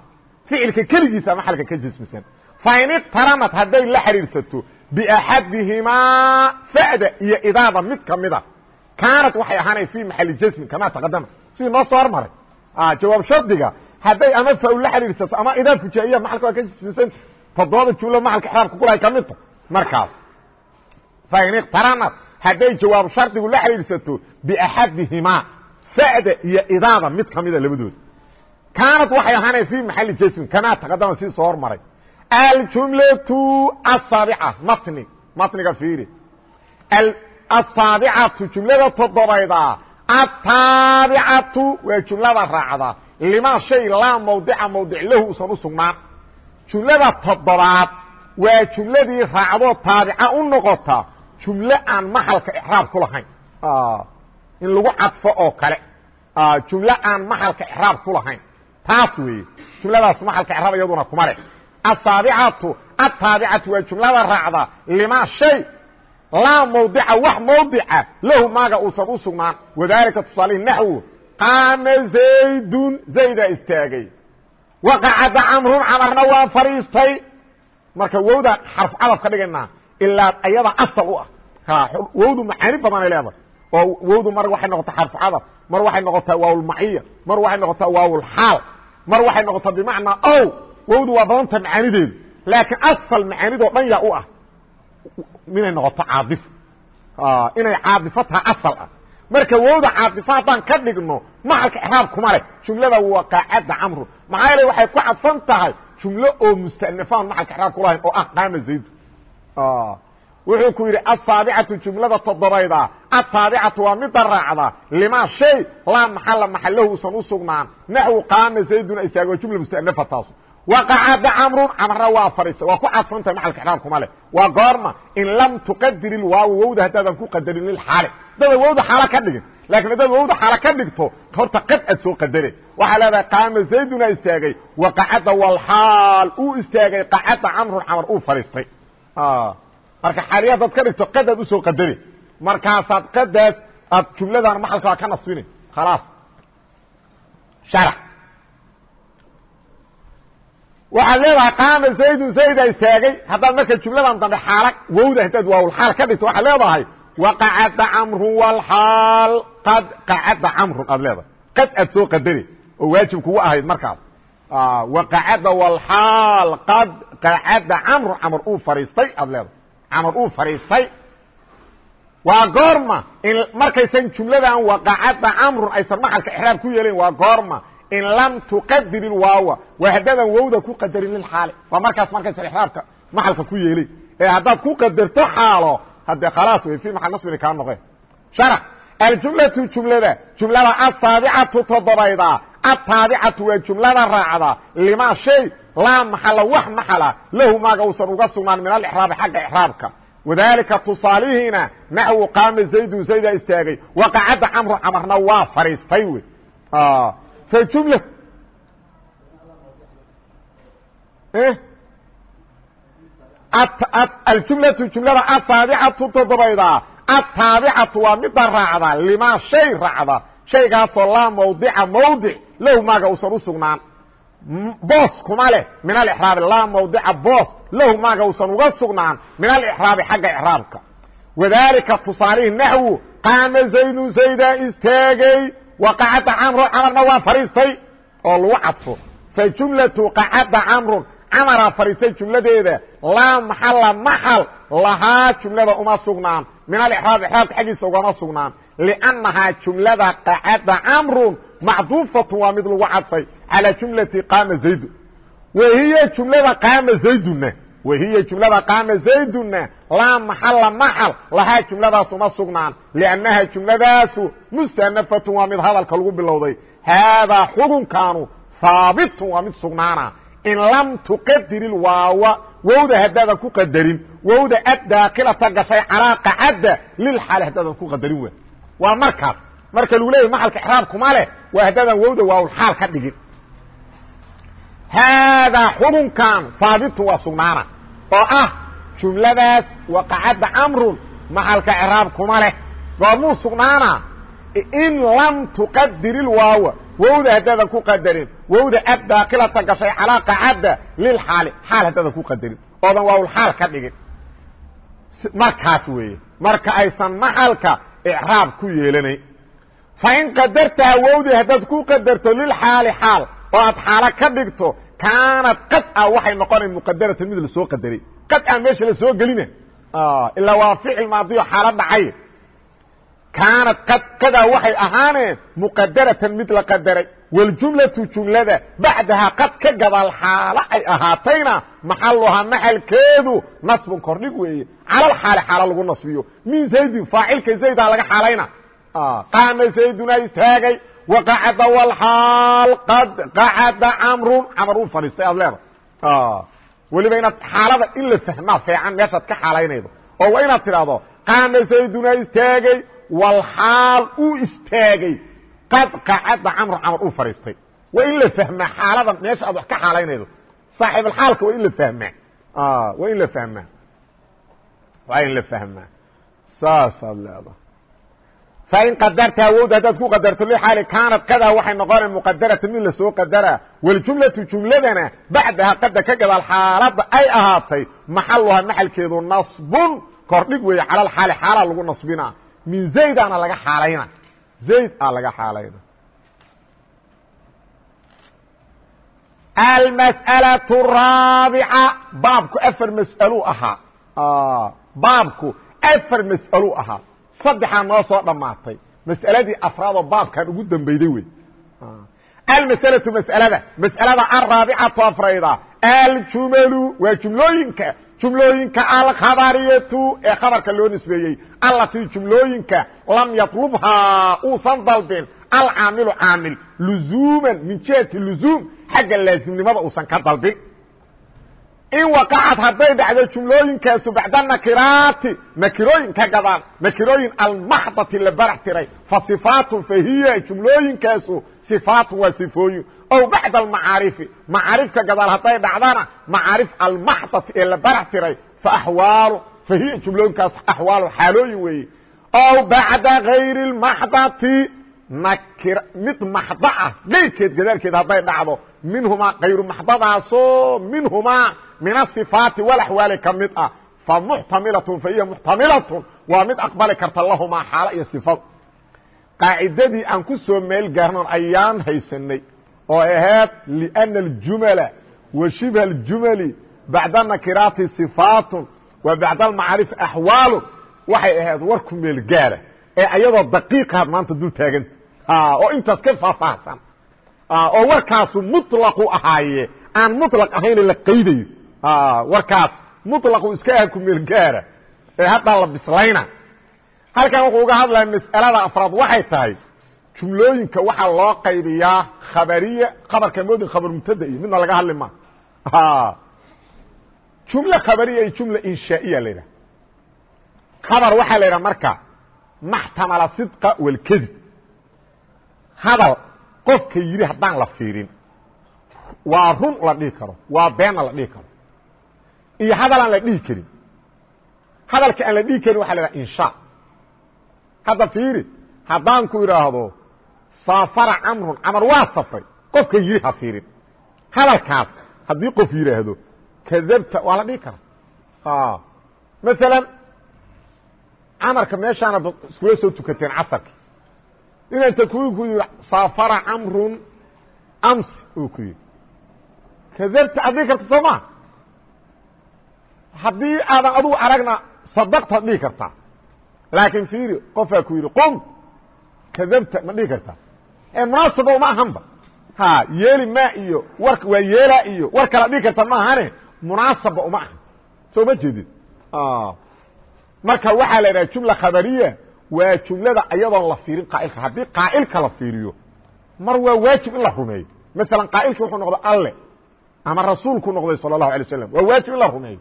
Ficilka keligiisa maxalka ka jasmisan fain iqtaranat hadday la xiriirsato biaxadihimaa fa'da iyo idaada mid kamida kaanat waxay ahaanay fii maxali jasmin kamaa taqadama sidii noo soo hormaray. Jawaab shardiga hadday ama fa la xiriirsato ama idaa fujaiya maxalka waa ka jasmisan toddobada jumlo maxalka xraabka kulahay ka midta markaas fain iqtaranat hadday jawaab shardigu la xiriirsato biaxadihimaa fa'da iyo idaada mid kamida labadooda kaanat waxay ahaanay fii maxali jasmin kamaa taqadama sidii soo hormaray. Aljumlatu asaabica matni matniga fiiri. Asaabicatu jumlada toddobayda ataabicatu waa jumlada raacda. Lima shay laa mawdica mawdic lahu usan u sugnaan jumlada toddobaad waa jumladii raacdoo taabica u noqota jumlo aan maxalka ixraab ku lahayn. In lagu cadfo oo kale. Jumlo aan maxalka ixraab ku lahayn. Taas weeye jumladaas maxalka ixraab iyaduna kuma leh. Asaabicatu ataabicatu waa jumlada raacda lima shay. Laa mawdica wax mawdica lahu maaga uusan u sugnaan. Wadaalika tusaalihi naxwu qaama zaydun zaydaa istaagay waqacada camrun camarna waa fadhiistay marka wowda xarf cadaf ka dhigaynaa ilaa ayada asal u ah wowdu macaani badanay leedahay oo wowdu mar waxay noqotaa xarf cadaf mar waxay noqotaa waawlmaciya mar waxay noqotaa waawlxaal mar waxay noqotaa bimacnaa ow wowdu waa badanta macaanideedu laakiin asal macaanidoo dhan yaa u ah inay noqoto caadif inay caadifo taha asal ah marka wowda caadifo haddaan ka dhigno maxalka ixraab kuma leh. Jumlada waqaacadda camru maxaa yeele waxay ku cadfan tahay jumlo oo mustanafaan maxalka ixraab kulahayn oo ah qaama zaydu wuxuu ku yidhi asaabicatu jumlada toddobayda ataabicatu waa mida raacda lima shay laa maxala maxalahu usan u naxwu qaama zayduna istaago jumla mustanafa taasu waqacada camrun camarna waa fadhiisa waa ku cadfantahay maxalka ixraab kuma leh waa goorma in lam tuqadir ilwaawi wowda haddaadan ku qadarin lilxaali dada wowda xaalo ka dhigin laakiin haddaad wowda xaalo ka dhigto horta qad aad soo qadare waxaa leedahay qaama zayduna istaagay waqacada walxaal uu istaagay qacada camrun camar uu fadhiistay marka xaaliya hadaad ka dhigto qad aad u soo qadari markaasaad qadaas aad jumladan maxalka waa ka nasbini khalaas sharax waxaad leedahay qaama zaydun zayda istaagay haddaad marka jumladan dambe xaala wowda haddaad waawlxaal ka dhigto waxaad leedahay waqacada camrun walxaal qad qacada camrun aad leedahay. Qad aad soo qadari oo waajib kugu ahayd markaas. Waqacada walxaal qad qacada camrun camar uu fadhiistay aad leedahay. Camar uu fadhiistay waa goorma in markaysan jumladan waqacada camrun aysan maxalka ixraab ku yeelayn waa goorma in lam tuqadir ilwaawa waa haddaadan wowda ku qadarin lilxaali. Waa markaas markaysan ixraabka maxalka ku yeelay ee haddaad ku qadarto xaalo haddee khalaas wey fi maxal nasbina kaa noqe sharax. Aljumlatu jumlada. Jumlada asaabicatu toddobayda. Ataabicatu waa jumlada raacda. Lima shay laa maxala wax maxala. Lahu maaga uusan uga sugnaan min alixraabi xagga ixraabka. Wadalika tusaalihiina naxwu qaama zaydun zaydaa istaagay. Waqacadda camru camarna waa fadhiistay wey fjumla aljumlatu jumlada asaabicatu toddobayda. Ataabicatu waa mida raacda limaa shay raacda. Shaygaasoo laa mawdica mawdic lahu maaga uusan u sugnaan. Boos kuma leh min alixraabi. Laa mawdica boos lahu maaga uusan uga sugnaan min alixraabi xagga ixraabka. Wadaalika tusaalihii naxwu qaama zaydun zaydaa istaagay waqacada camru camarna waa fadhiistay oo lagu cadfo fa jumlatu qacada camrun camaraa fadhiistay jumladeeda laa maxala maxal lahaa jumlada uma sugnaan min alexraab exraabka xaggiisa ugama sugnaan liannahaa jumlada qacada camrun macduufatu waa mid lagu cadfay calaa jumlati qaama zaydun wahiya jumlada qaama wahiya jumlada qaama zaydunna laa maxala maxal lahaa jumladaas uma sugnaan liannaha jumladaasu mustanafatu waa mid hadalka lagu bilowday haadaa xukunkaanu haabitun waa mid sugnaana in lam tuqadir ilwaawa wowda haddaadan ku qadarin wowda addaakilata gashay calaa qacadda lilxaali haddaadan ku qadarin wa waa markaas marka lagu leeyahy maxalka exraabkuma leh waa haddaadan wowda waawlxaal ka dhigin haadaa xukunkan haabitun waa sugnaana oo ah jumladaas waqacadda camrun maxalka exraab kuma leh goormuu sugnaana in lam tuqadir ilwaawa wowda haddaadan ku qadarin wowda ad daakilata gashay calaa qacadda lilxaali xaal haddaadan ku qadarin oodan waawlxaal ka dhigin markaas weeye marka aysan maxalka icraab ku yeelanayn fa in qadartaha wowdii haddaad ku qadarto lilxaali xaal oo aad xaalo ka dhigto kaanad qad'a waxay noqonay muqadaratan mid la soo qadaray. Qad'a meesha la soo gelina. Ilaa waa ficil maadiyo xaalo dhacay. Kaanad qad qadaa waxay ahaaneen muqadaratan mid la qadaray. Waljumlatu jumlada bacdahaa qad ka gadaal xaalo ay ahaatayna maxaluhaa maxalkeedu nasbun kordhig weeye. Calal xaali xaalo lagu nasbiyo. Min zaydin faacilka zaydaa laga xaalayna. Qaama zayduna istaagay waqacada wlxaal qad qacada camrun camar uu fadhiistay aad leeda weliba inaad xaalada in la fahmaa feecan meeshaad ka xaalaynaydo oo waa inaad tidhaahdo qaama zayduna istaagay walxaal uu istaagay qad qacada camrun camar uu fadhiistay waa in la fahmaa xaalada meesha aad wax ka xaalaynaydo saaxiibalxaalka waa in la fahmaa waa in la fahmaa waa in la fahmaa saasaad leeda fain qadarta awowda haddaad ku qadarto laali kaanad kadaa waxay noqona muqadaratan mid la soo qadara waljumlatu jumladana bacdaha qada ka gadaal xaaladda ay ahaatay maxaluhaa maxalkeedu nasbun kordhig weeye calalxaali xaalaa lagu nasbina min zaydaana laga xaalayna zayd aa laga xaalayna almas'alau raabica baabku afar mas'alu ahaa baabku afar mas'alu ahaa saddexaa noo soo dhammaatay. Mas'aladii afraadoo baabkan ugu dambeyday wey almas'alatu mas'alada mas'alada alraabicatu afrayda. Aljumalu waa jumlooyinka jumlooyinka alkhabariyatu ee khabarka loo nisbeeyey. Allatii jumlooyinka lam yatlubhaa uusan dalbin alcaamilu caamil luzuuman min jihati luzuum xagga laasimnimada uusan ka dalbin in waqacad hadday dhacdo jumlooyinkaasu bacda nakiraati nakirooyinka gadaan nakirooyin almaxdati la barax tiray fa sifaatun fa hiya jumlooyinkaasu sifaatun waa sifooyin ow bacda almacaarifi macaarifka gadaal hadday dhacdana macaarif almaxdati ee la barax tiray fa axwaalu fa hiya jumlooyinkaas axwaalu xaalooyin weeye ow bacda gayri lmaxdati nakir mid maxda ah gayrkeed gadaalkeed hadday dhacdo minhumaa kayru maxdadaasoo minhumaa min asifaati walaxwaali ka mid ah fa muxtamilatun fa hiya muxtamilatun waa mid aqbali karta lahumaa xaalo iyo sifada qaacidadii aan ku soo meel gaarnoon ayaan haysanay oo ahayd liأna اljumala wa shibha اljumali bacda nakiraati sifaatun wa bacda almacaarifi axwaalu waxay ahayd war ku meel gaara ee ayadoo daqiiqaad maanta dul taaganta oo intaas ka faahfaahsan oo warkaasu muطlaqu ahaaye aan muطlaq ahayn la qaydayo warkaas muطlaqu iska ah ku meel gaara ee haddaa la bislayna halkan wuxuu uga hadlaya mas'alada afraad waxay tahay jumlooyinka waxaa loo qaybiyaa khabariya khabarka moodin khabar mubtada iyo midna laga hadli ma. Jumla khabariya iyo jumla inshaa'iya la khabar waxaa la marka maxtamala sidqa walkadib hadal qofka yidhi haddaan la fiirin waa run la dhihi karo waa beenna la dhihi karo iyo hadal aan la dhihi karin. Hadalka aan la dhihi karin waxa la idhaha insha. Hadda fiiri haddaan ku idhaahdo saafara camrun camar waa safray. Qofka yidhi ha fiirin. Hadalkaas haddii qof yidhaahdo kadabta waa la dhihi karaa. Masalan camarka meeshaana iskula soo tukateen casarki inanta kuwii ku yidhi saafara camrun amsi uu ku yidhi kadabta ad dhihi karta soo maa haddii aadan aduu aragna sadaqtaad dhihi kartaa laakiin fiiri qofaa ku yidhi qum kadabta ma dhihi kartaa ee munaasaba uma ahanba. Ha yeeli maa iyo war waa yeelaa iyo war kala dhihi kartaa ma ahane munaasaba uma ahan. Soo ma jeedid ah. marka waxaa la idhaha jumla khabariya waa jumlada ayadoon la fiirin qaa'ilka. Haddii qaa'ilka la fiiriyo mar waa waajib in la rumeeyo. Masalan qaa'ilki wuxuu noqday alle ama rasuulku noqday sala allahu alay waslam waa waajib in la rumeeyo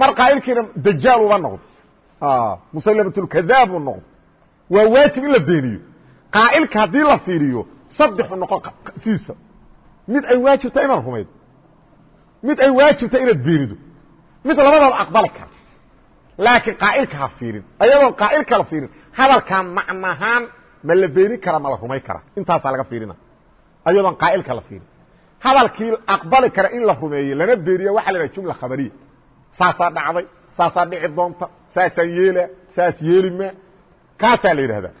mar qaa'ilkiina dajaal uba noqdo musallamatulkadaab uu noqdo waa waajib in la beeniyo qaa'ilka haddii la fiiriyo saddexu noqon siisa. Mid ay waajibta inaad rumaydo mid ay waajibta inaad beenido mid labadaba aqbali kara. Laakiin qaa'ilka ha fiirin. Ayadoon qaa'ilka la fiirin hadalkaa macnahaan ma la beenin kara ma la rumay kara. Intaasaa laga fiirina. Ayadoon qaa'ilka la fiirin. Hadalkii aqbali kara in la rumeeye lana beeniya waxa la idhaha jumla khabariya saasaa dhacday saasaa dhici doonta saasaan yeela saas yeeli ma kaasaa la yidhahdaa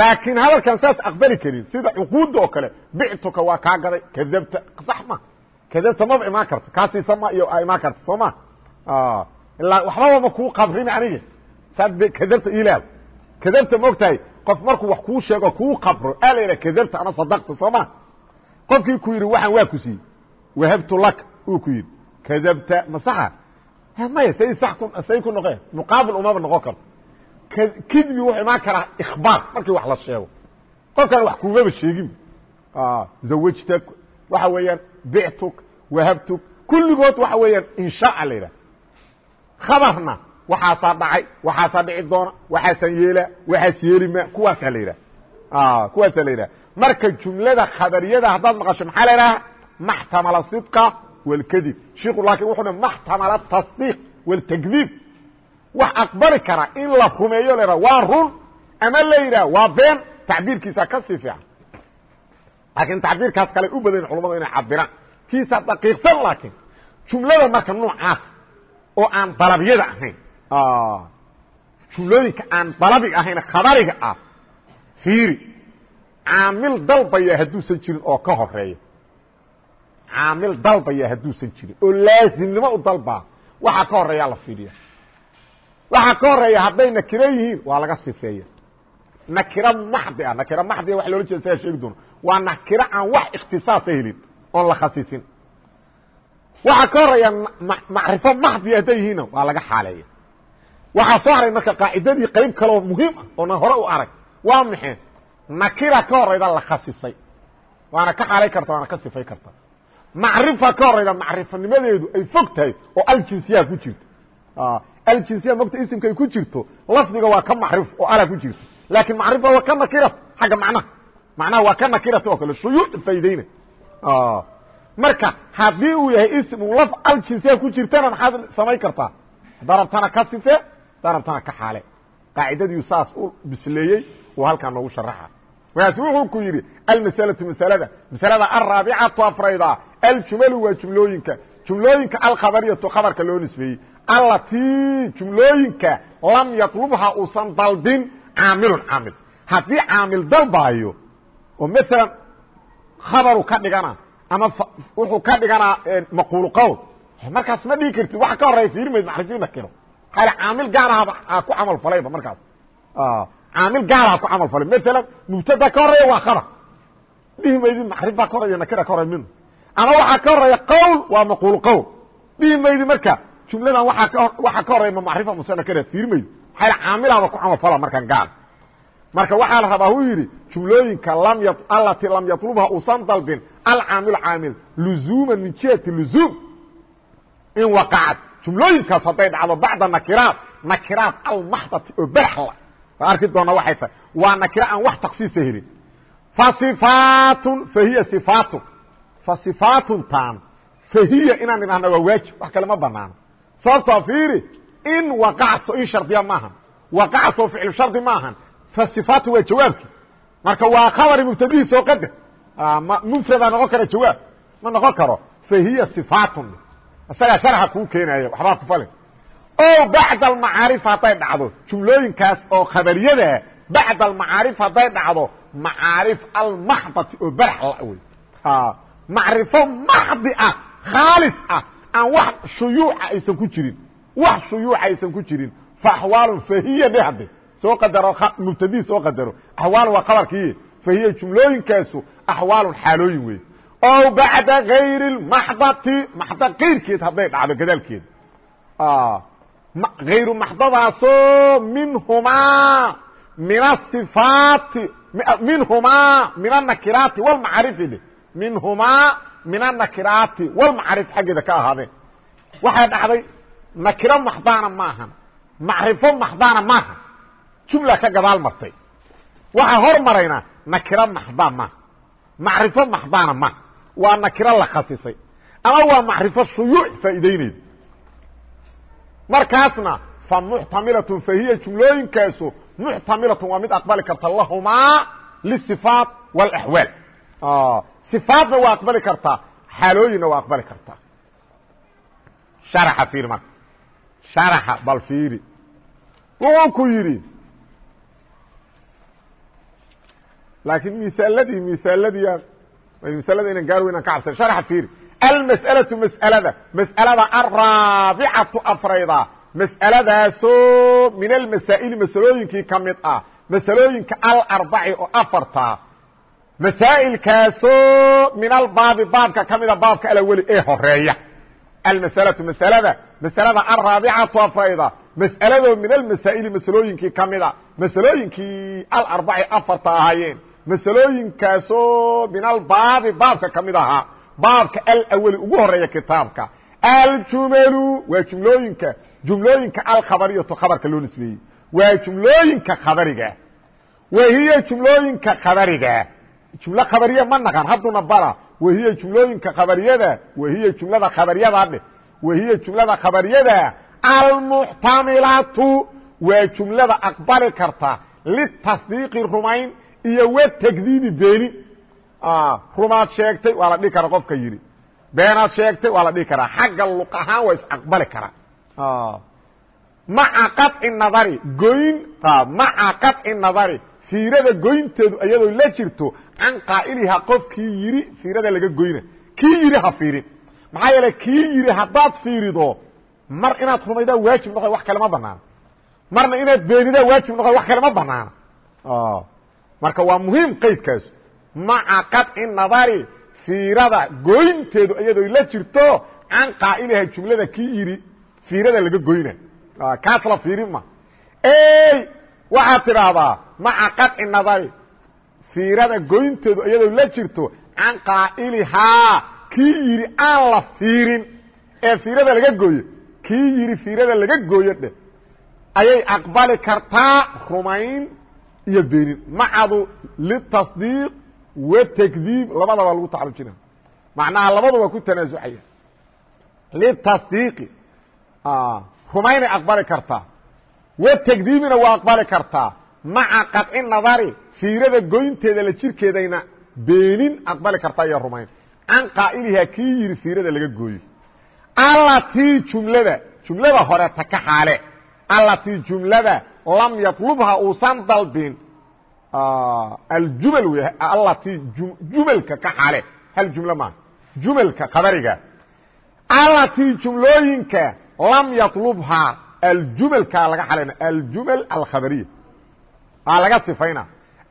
laakiin hadalkan saas aqbali karin sida cuquudda oo kale bictuka waa kaa gaday kadabta sax ma kadabta maba imaan karto kaasiisa ma iyo imaan karta soo ma? Ilaa waxbaba ma kuu qabrin aniga. Saad kadabta ilaal kadabta ma ogtahay qof markuu wax kuu sheego kuu qabro aa la yidhaha kadabta ama sadaqta soo ma? Qofkii ku yidhi waxaan waa ku siiyey. Wahabtu laka uu ku yidhi kadabta ma saxa maya say sa say ku noqeen muqaabil umaba noqon karto kidbi wuxuu imaan karaa ikhbaar markii wax la sheego qofkaan wax kumaba sheegin zawajtak waxa weeyaan bictuk wahabtuk kulligood waxa weeyaan inshaaa la yidhaha khabarna waxaasaa dhacay waxaasaa dhici doona waxaasaan yeelaa waxaas yeeli ma kuwaasaa la yidhaha kuwaasaa la yidhaha marka jumlada khabariyada haddaad maqasho maxaa la idhaha maxtamala sidqa walkadib shiku laakiin wuxuu maxtamala tasdiiq waltakdiib wax aqbali kara in la rumeeyo la waa run ama la yidhaha waa been tacbiirkiisa ka sii fiican. Laakiin tacbiirkaas kale u badayn culamadu inay cabiraan kiisa daqiiqsan laakiin jumlada marka noocaas oo aan dalabyada ahayn jumlooyinka aan dalabiga ahayn khabariga ah fiiri caamil dalbaya hadduusan jirin oo ka horreeya caamil dalbaya hadduusan jirin oo laasimnimo u dalbaa waxaa ka horeeyaa la fiiriya waxaa ka horreeya hadday nakiro yihiin waa laga sifeeya. Nakiro maxdi ah nakiro maxdia waa loola jeeda sagaa sheegi doono. Waa nakiro aan wax ikhtisaasa helin oon la khasisin waxaa ka horreeya macrifo maxdiya hadday yihiinna waa laga xaaleeya. Waxaa soo haray marka qaacidadii qayb kaleo muhiim ah oona hore u arag waa maxay? Nakira ka khasisay. Waana ka xaalay karta waana ka macrifa ka horayda macrifanimadeedu ay fog tahay oo aljinsiyaha ku jirto. Aljinsiya mogta isimkay ku jirto lafdiga waa ka macrif oo ala ku jirto. Laakiin macrifa waa ka nakirat xagga macnaha. Macnaha waa ka nakirata oo kale shuyuuc faydayna marka haddii uu yahay ismu laf aljinsiya ku jirtana maxaad samayn kartaa? Haddaa rabtana ka sife haddaa rabtana ka xaale. Qaacidadiiu saas u bisleeyey uu halkaa noogu sharaxa markaasu wuxuu ku yidhi almasalatu masalada. Masalada alraabicatu afrayda aljumalu waa jumlooyinka. Jumlooyinka alkhabariyatu khabarka loo nisbeeyey. Allatii jumlooyinka lam yatlubha uusan dalbin caamilun caamil. Haddii caamil dalbaayo oo maalan khabaru ka dhigana ama wuxuu ka dhiganaa maquulu qowl markaas ma dhigi kartid waxa ka horeya fiirmayd macrifii nakiro maxaa caamil gaarahaba aa ku camal falayba markaas caamil gaaraha ku camal falay. Maalan mubtada ka horreeya waa khabar dhihi maydid macrif baa ka horeya nakira ka horey minhu ama waxaa ka horreeya qowl waa maquulu qowl dhihi maydi marka jumladan waaa ka horeya ma macrifa muse nakira fiirmaydi maxaa caamilaaba ku camal fala markaan gaar marka waxaa la rabaa uu yidhi jumlooyinka alati lam yatlubha uusan dalbin alcaamil caamil luzuuman min jihati luzuum. In waqacad jumlooyinkaas hadday dhacdo bacda nakiraat nakiraat almaxdati oo beraxla waa arki doona waxay tahay. Waa nakiro aan wax taksiisa helin fasifaatun fahiya sifaatun. Fasifaatun taan. Fahiya inaan idhahna waa waajib wax kale ma banaano sababtoo fiiri in waqacad in shardiya maahan waqacad soo ficlu shardi maahan fasifaatu waa jawaabkii marka waa khabari mubtadihiis oo qadar mufradaa noqon kara jawaab. Ma noqon karo. Fahiya sifaatun. Isagaa sharxa kuu keenaya waxbaa ku falin o bacda almacaarif hadday dhacdo. Jumlooyinkaas oo khabariyada bacda almacaarif hadday dhacdo macaarif almaxdati oo barax la wey macrifo maxdi ah khaalis ah aan wax shuyuuca aysan ku jirin. Wax shuyuuca aysan ku jirin. Fa axwaalun fahiya dhe soo qadaro mubtadii soo qadaro. Axwaalun waa qabarkii fahiya jumlooyinkaasu axwaalun xaalooyin wey o bacda gayri maxdati maxda kayrkeed hadday dhacdo gadaalkeeda ayru maxdadaasoo minhumaa min asifaati minhumaa min anakiraati wlmacrifi dhe minhumaa min anakiraati wlmacrif xaggeeda ka ahaadeen waxay dhacday nakiro maxdaana maahan macrifo maxdaana maahan. Jumla ka gadaal martay. Waxaa hor maraynaa nakiro maxdaa maaha macrifo maxdaana maaha waa nakiro la khasisay. Ama waa macrifo shuyuuc faa'iideyneyda markaasna fa muxtamilatun fahiya jumlooyinkaasu muxtamilatun waa mid aqbali karta lahumaa lisifaat walaxwaal sifaatna waa aqbali kartaa xaalooyinna waa aqbali kartaa sharaxa fiiri marka. Bal fiiri. Wuxuu ku yidhi laakiin misaaladii misaaladii masalada inan gaar weyn an ka cabsan sharaxa fiiri almas'alaةu mas'alada mas'alada alraabicatu afrayda mas'aladaasoo min almasaa'ili masalooyinkii ka mid ah masalooyinka alarbaci oo afarta masaa'ilkaasoo min albaabi baabka ka mida baabka alaweli ee horreeya almas'alatu masalada masalada alraabicatu afrayda mas'aladoo min almasaa'ili masalooyinkii ka mida masalooyinkii alarbaci afarta ahaayeen masalooyinkaasoo min albaabi baabka ka mid ahaa baabka alawli ugu horreeya kitaabka. Aljumalu waa jumlooyinka jumlooyinka alkhabariyatu khabarka loo nisbeeyey. Waa jumlooyinka khabariga. Wahiya jumlooyinka khabariga. Jumlo khabariya ma naqan hadduna bara. Wahiya jumlooyinka khabariyada wahiya jumlada khabariyada dheh wahiya jumlada khabariyada almuxtamilatu waa jumlada aqbali karta litasdiiqi rumayn iyo watakdiibi beeni rumaad sheegtay waa la dhihi karaa qofka yidhi. Beenaad sheegtay waa la dhihi karaa. Xagga luq ahaan waa isaqbali karaa. Maca qaطci nadari goyn maca qaطci nadari. Fiirada goynteedu iyadoo la jirto can qaa'iliha qofkii yidhi fiirada laga goyna. Kii yidhi ha fiirin. Maxaa yeele kii yidhi haddaad fiirido mar inaad rumaydaa waajib noqo wax kale ma banaana marna inaad beenidaa waajib noqo wax kale ma banaana marka waa muhiim qaydkaasu maca qaطci nadari fiirada goynteedu iyadoo la jirto can qaa'iliha jumlada kii yidhi fiirada laga goyna. Kaas la fiirin ma. Waxaad tidhaahdaa maca qaطci nadari fiirada goynteedu iyadoo la jirto can qaa'ilihaa kii yidhi aan la fiirin. Ee fiirada laga gooyo kii yidhi fiirada laga gooyo dheh ayay aqbali kartaa rumayn iyo beenin. Macadu litasdiiq watakdiib labadaba lagu tacalujina macnaha labaduba ku tanaasuxaya litasdiiqi rumaynay aqbali kartaa. Watakdiibina waa aqbali kartaa. Maca qaطci nadari fiirada goynteeda la jirkeedayna beenin aqbali kartaa iyo rumayn. Can qaa'ilihaa kii yidhi fiirada laga gooyo. Allatii jumlada jumlada horeeta ka xaale. Allatii jumlada lam yaطlubha uusan dalbin aljumal wey allatii jumalka ka xaale hal jumlo maaha jumalka khabariga allatii jumlooyinka lam yaطlubhaa aljumalka laga xalayna aljumal alkhabariya aa laga sifayna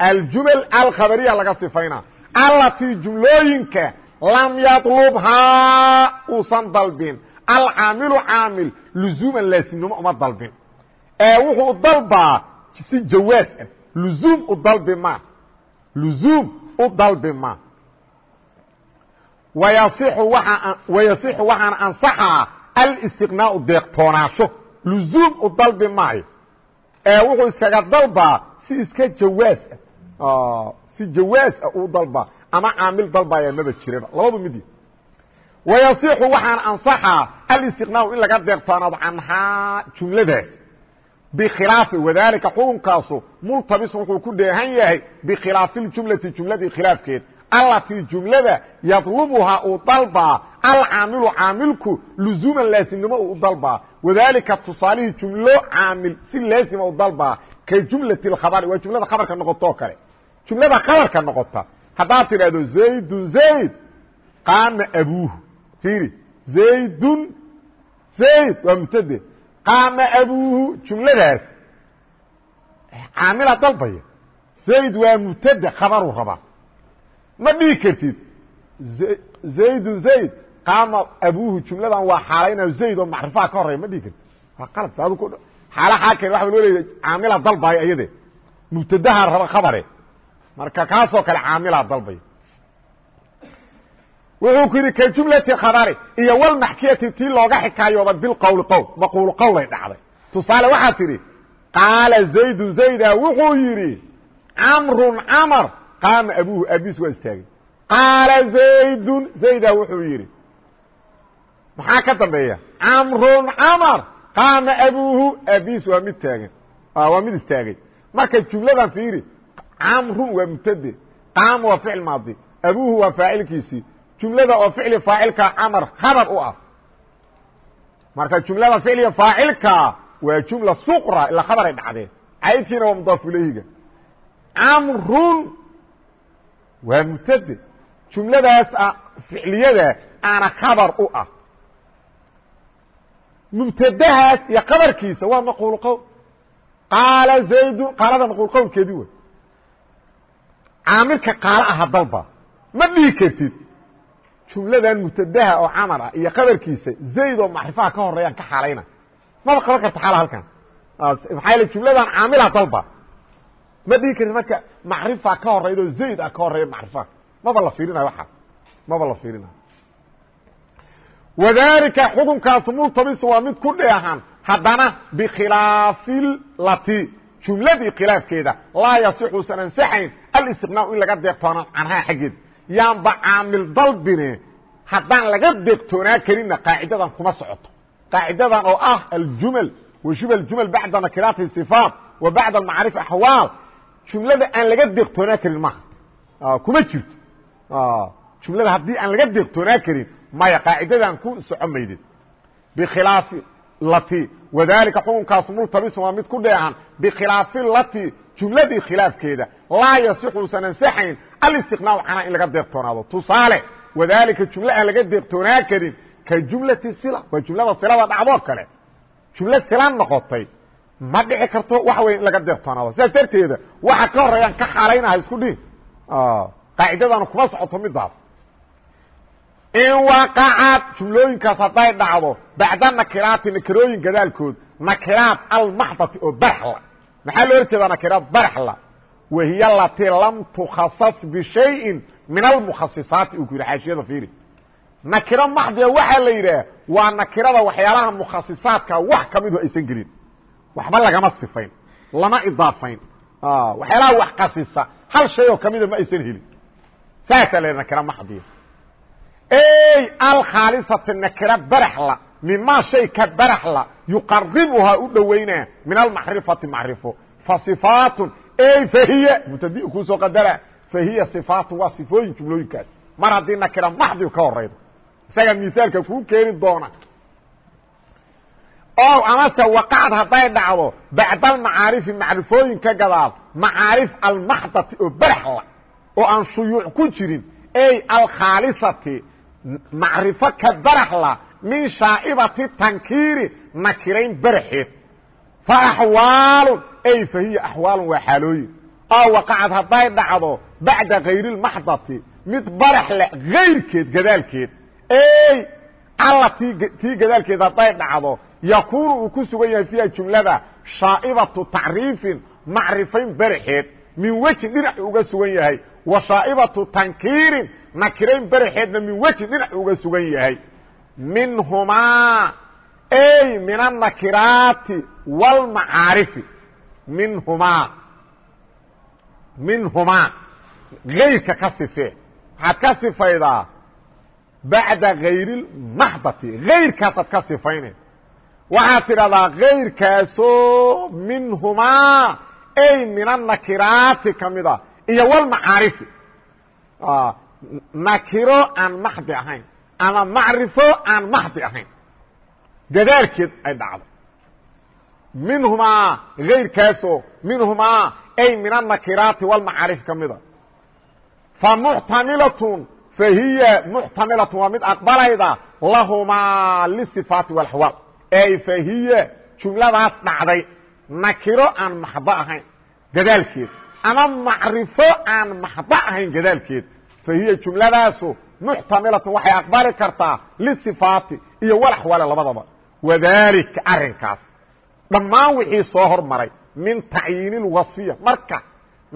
aljumal alkhabariya laga sifayna allatii jumlooyinka lam yaطlubhaa uusan dalbin alcaamilu caamil luzuuman laasimnimo uma dalbin ee wuxuu dalbaa si jawaas ah luzuum u dalbi ma. Luzuum u dalbi ma. Wayasixu waxaana ansaxaa alistiqnaau deeqtoonaasho luzuum u dalbi maayo ee wuxuu iskaga dalbaa si iska jawaas ah si jawaas ah uu dalbaa ama caamil dalbaya maba jiraba labadu mid wayasixu waxaana ansaxaa alistiqnaau in laga deeqtoonaado canhaa jumladaas bkhilaafi wadalika xukunkaasu multabis wuxuu ku dheehan yahay bikhilaafi اjumlati jumladii khilaafkeed allatii jumlada yadlubuhaa uu dalbaa alcaamilu caamilku luzuuman laasimnimo uu u dalbaa wadalika tusaalihii jumlo caamil si laasima u dalbaa ka jumlati اkhabari waa jumlada khabarka noqoto oo kale jumlada khabarka noqota haddaad tidhahdo zaydun zayd qaama abuuhu fiiri zaydun zayd waa mubtade qaama abuuhu jumladaas. Caamila dalbaya. Zayd waa mubtade khabaruu rabaa. Ma dhihi kartid zaydun zayd qaama abuuhu jumladan waa xaalayna zayd oo macrifaha ka horreya ma dhihi kartid. Waa qalad saadu xaala xaaken waxa loo leeyahay caamila dalbaya iyade mubtadaha raba khabare. Marka kaasoo kale caamila dalbaya wuxuu ku yidhi ka jumlati khabari iyo walmaxkiyati tii looga xikaayooda bilqowli qowl. Maquulu qowlay dhacday. Tusaale waxaa tidhi qaala zaydun zayda wuxuu yidhi camrun camar qaama abuuhu abiis waa istaagay. Qaala zaydun zayda wuxuu yidhi maxaa ka dambeeya? Camrun camar qaama abuuhu abiis waa mid taagan waa mid istaagay. Marka jumladan fiiri camrun waa mubtade qaama waa ficil maadi abuuhu waa faacilkiisii jumlada oo ficli faacilka camar khabar u ah. Marka jumlada ficliga faacilka waa jumla suqra ila khabaray dhacdeen. Caydkiina waa mudaaf ilayhiga camrun waa mubtade jumladaas ficliyada aana khabar u ah. Mubtadahaas iyo kabarkiisa waa maquul qowl qaala zaydun qaalada maquul qowlkeedii wey caamilka qaalo aha dalba ma dhihi kartid jumladan mubtadaha oo camar ah iyo kabarkiisa zayd oo macrifaha ka horeeyaan ka xaalayna. Maba qaban karta xaala halkan? Maxaa yaele jumladan caamila dalba. Ma dhihi kartid marka macrifa ka horeydo zayd ah ka horreeya macrifa. Maba la fiirinayo waxaas maba la fiirinayo wadalika xukunkaasu multabisu waa mid ku dheehan haddana bikhilaafi lati jumladii khilaafkeeda laa yasixuusan ansaxayn alistiqnaau in laga deeqtoonaan canhaa xaggeeda yaanba caamil dalbine haddaan laga deeqtoonaa karinna qaacidadan kuma socoto. Qaacidadan oo ah aljumal washuba jumal bacda nakiraati صifaat wa bacda macaarif axwaal jumlada aan laga deeqtoonaa karin maha kuma jirto. Jumlada haddii aan laga deeqtoonaa karin maya qaacidadan ku soco maydid bikhilaafi lati wadalika xukunkaas multabisun waa mid ku dheehan. Bikhilaafi lati jumladii khilaafkeeda laa yasixuusan ansaxayn alistiqnaacu canaa in laga deeqtoonaado tusaale wadalika jumle aan laga deeqtoonaa karin ka jumlati sila waa jumlada silada dhacdoo kale jumlo sila noqotay ma dhici karto waxa wey in laga deeqtoonaado sidaas darteeda waxa ka horeeyaan ka xaalaynaha isku dhihin qaacidadana kuma socoto midaas in waqacad jumlooyinkaas hadday dhacdo bacda nakiraati nakirooyin gadaalkood nakiraat almaxdati oo barxla maxaa loola jeedaa nakiraat barxla wahiy alatii lam tukhasas bishayin min almukhasisaati uu ku yidhi xaashiyada fiiri nakiro maxdiga waxaa la yidhaah waa nakirada waxyaalaha mukhasisaadka wax ka midu aysan gelin waxba lagama sifayn lama idaafayn waxyaalaha wax kasisa hal shay oo kamida ma aysan helin saasaa la yidha nakiro maxdiga alkhaalisati nakira baraxla mimaa shay ka baraxla yuqaribuhaa u dhowaynaa min almacrifati macrifo fa صifaatun fahiy mubtadi kuusoo qadara. Fahiya صifaatu waa sifooyin jumlooyinkaas mar haddii nakira maxdi ka horaydo isaga misaalka kuu keeni doona. O amase waqacad hadday dhacdo bacda almacaarifi macrifooyin ka gadaal macaarif almaxdati oo baraxla oo aan shuyuuc ku jirin. Ay alkhaalisati macrifo ka baraxla min shaa'ibati tankiiri nakirayn baraxeed. Fa axwaalun ay fa hiya axwaalun waa xaalooyin oo waqacad hadday dhacdo bacda kayrilmaxdati mid barax leh kayrkeed gadaalkeed ey alla ti tii gadaalkeed hadday dhacdo yakuunu uu ku sugan yahay fiiha jumlada shaa'ibatu tacriifin macrifayn baraxeed min wejin dhinac uga sugan yahay wa shaa'ibatu tankiirin nakirayn baraxeedna min wejin dhinac uga sugan yahay minhumaa ay min annakiraati wاlmacaarifi minhumaa minhumaa gayrka ka sifee. Waxaad ka sifaydaa bacda gayri اmaxdati gayrkaasaad ka sifayne. Waxaad tidhahdaa gayrkaasoo minhumaa ay min annakiraati ka mida. Iyo wlmacaarifi nakiro aan maxdi ahayn. Ama macrifo aan maxdi ahayn. Gadaalkeed ay dhacdo minhumaa gayrkaasoo minhumaa ay min anakiraati wاlmacaarif ka mida. Famuxtamilatun fahiya muxtamilatun waa mid aqbalayda lahumaa lisifaati wاlxawaal ay fahiya jumladaas dhacday nakiro aan maxdo ahayn gadaalkeed. Ama macrifo aan maxdo ahayn gadaalkeed. Fahiya jumladaasu muxtamilatun waxay aqbali kartaa lisifaati iyo walaxwaale labadaba. Wadalika arrinkaas dhammaan wixii soo hormaray min tacyiini اlwasfiya marka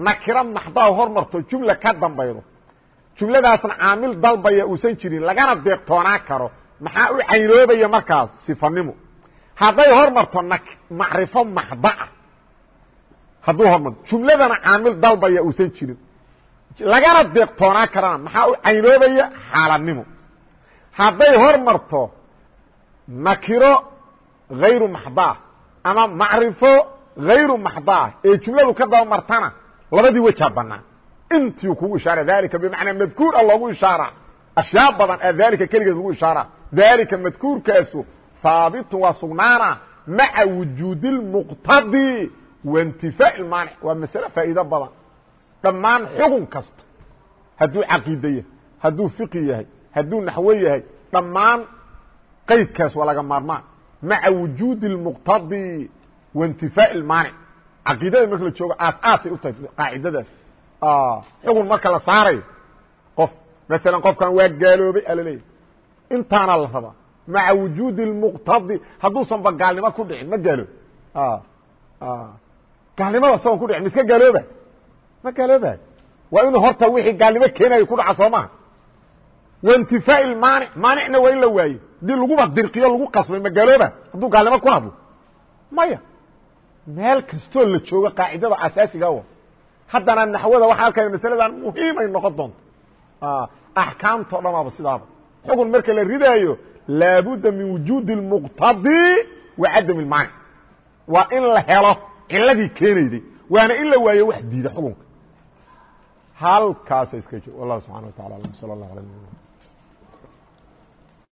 nakiro maxdaa hormarto jumla ka dambaydo jumladaasna caamil dalbaya uusan jirin lagana deeqtoonaa karo maxaa u caynoobaya markaas? Sifanimo hadday hormarto macrifo maxdaa hadduu hormarto jumladana caamil dalbaya uusan jirin. Lagana deeqtoonaa karana maxaa u caynoobaya xaalanimo hadday hormarto nakiro hayru maxdaa ama macrifo hayru maxdaa ee jumladu ka daba martana labadii wejaa banaan intiu kugu ishaara dalika bimacnaa madkuur a loogu ishaara. Ashyaa badan a dalika keligeed lagu ishaara. Dalika madkuurkaasu haabitun waa sugnaana maca wujuudi اlmuqtadi waintifaa ilmaanic waa masale faa'iido badan. Dhammaan xugun kasta hadduu caqiide yahay hadduu fiqi yahay hadduu naxwo yahay dhammaan qaydkaas waa laga maarmaan maca wujuudi اlmuqtadi waintifaa ilmaanic caqiidada marka la joogo aas aasay u tahay qaacidadaas xugun marka la saarayo qof masalan qofkan waa gaaloobay ala leeyahy intaana la rabaa maca wujuudi اlmuqtadi hadduusan ba gaalnimo ku dhicin ma gaaloob gaalnimada isagoon ku dhicin miska gaalooba ma gaaloobayo waa inuu horta wixii gaalnimo keenayo ku dhaca soo maha wntifaai maani maanicna waa in la waayo. Hadii laguba dirqiyo lagu qasbay magaalooba hadduu gaalnimo ku hadlo maya. Meel kastoo la joogo qaacidada asaasiga wa ah. haddana naxwada waxa halkan masaladan muhiimay noqon doonto. Ah, Axkaamtao dhamaaba sidaaba. Xugun marka la ridaayo laabudda min wujuudi اlmuqtadi wa cadami اlmaanic waa in la helo ciladii keenayday waana in la waayo wax diida xukunka halkaasa iska jo wallah subxana wa taala alam. Sal allah ala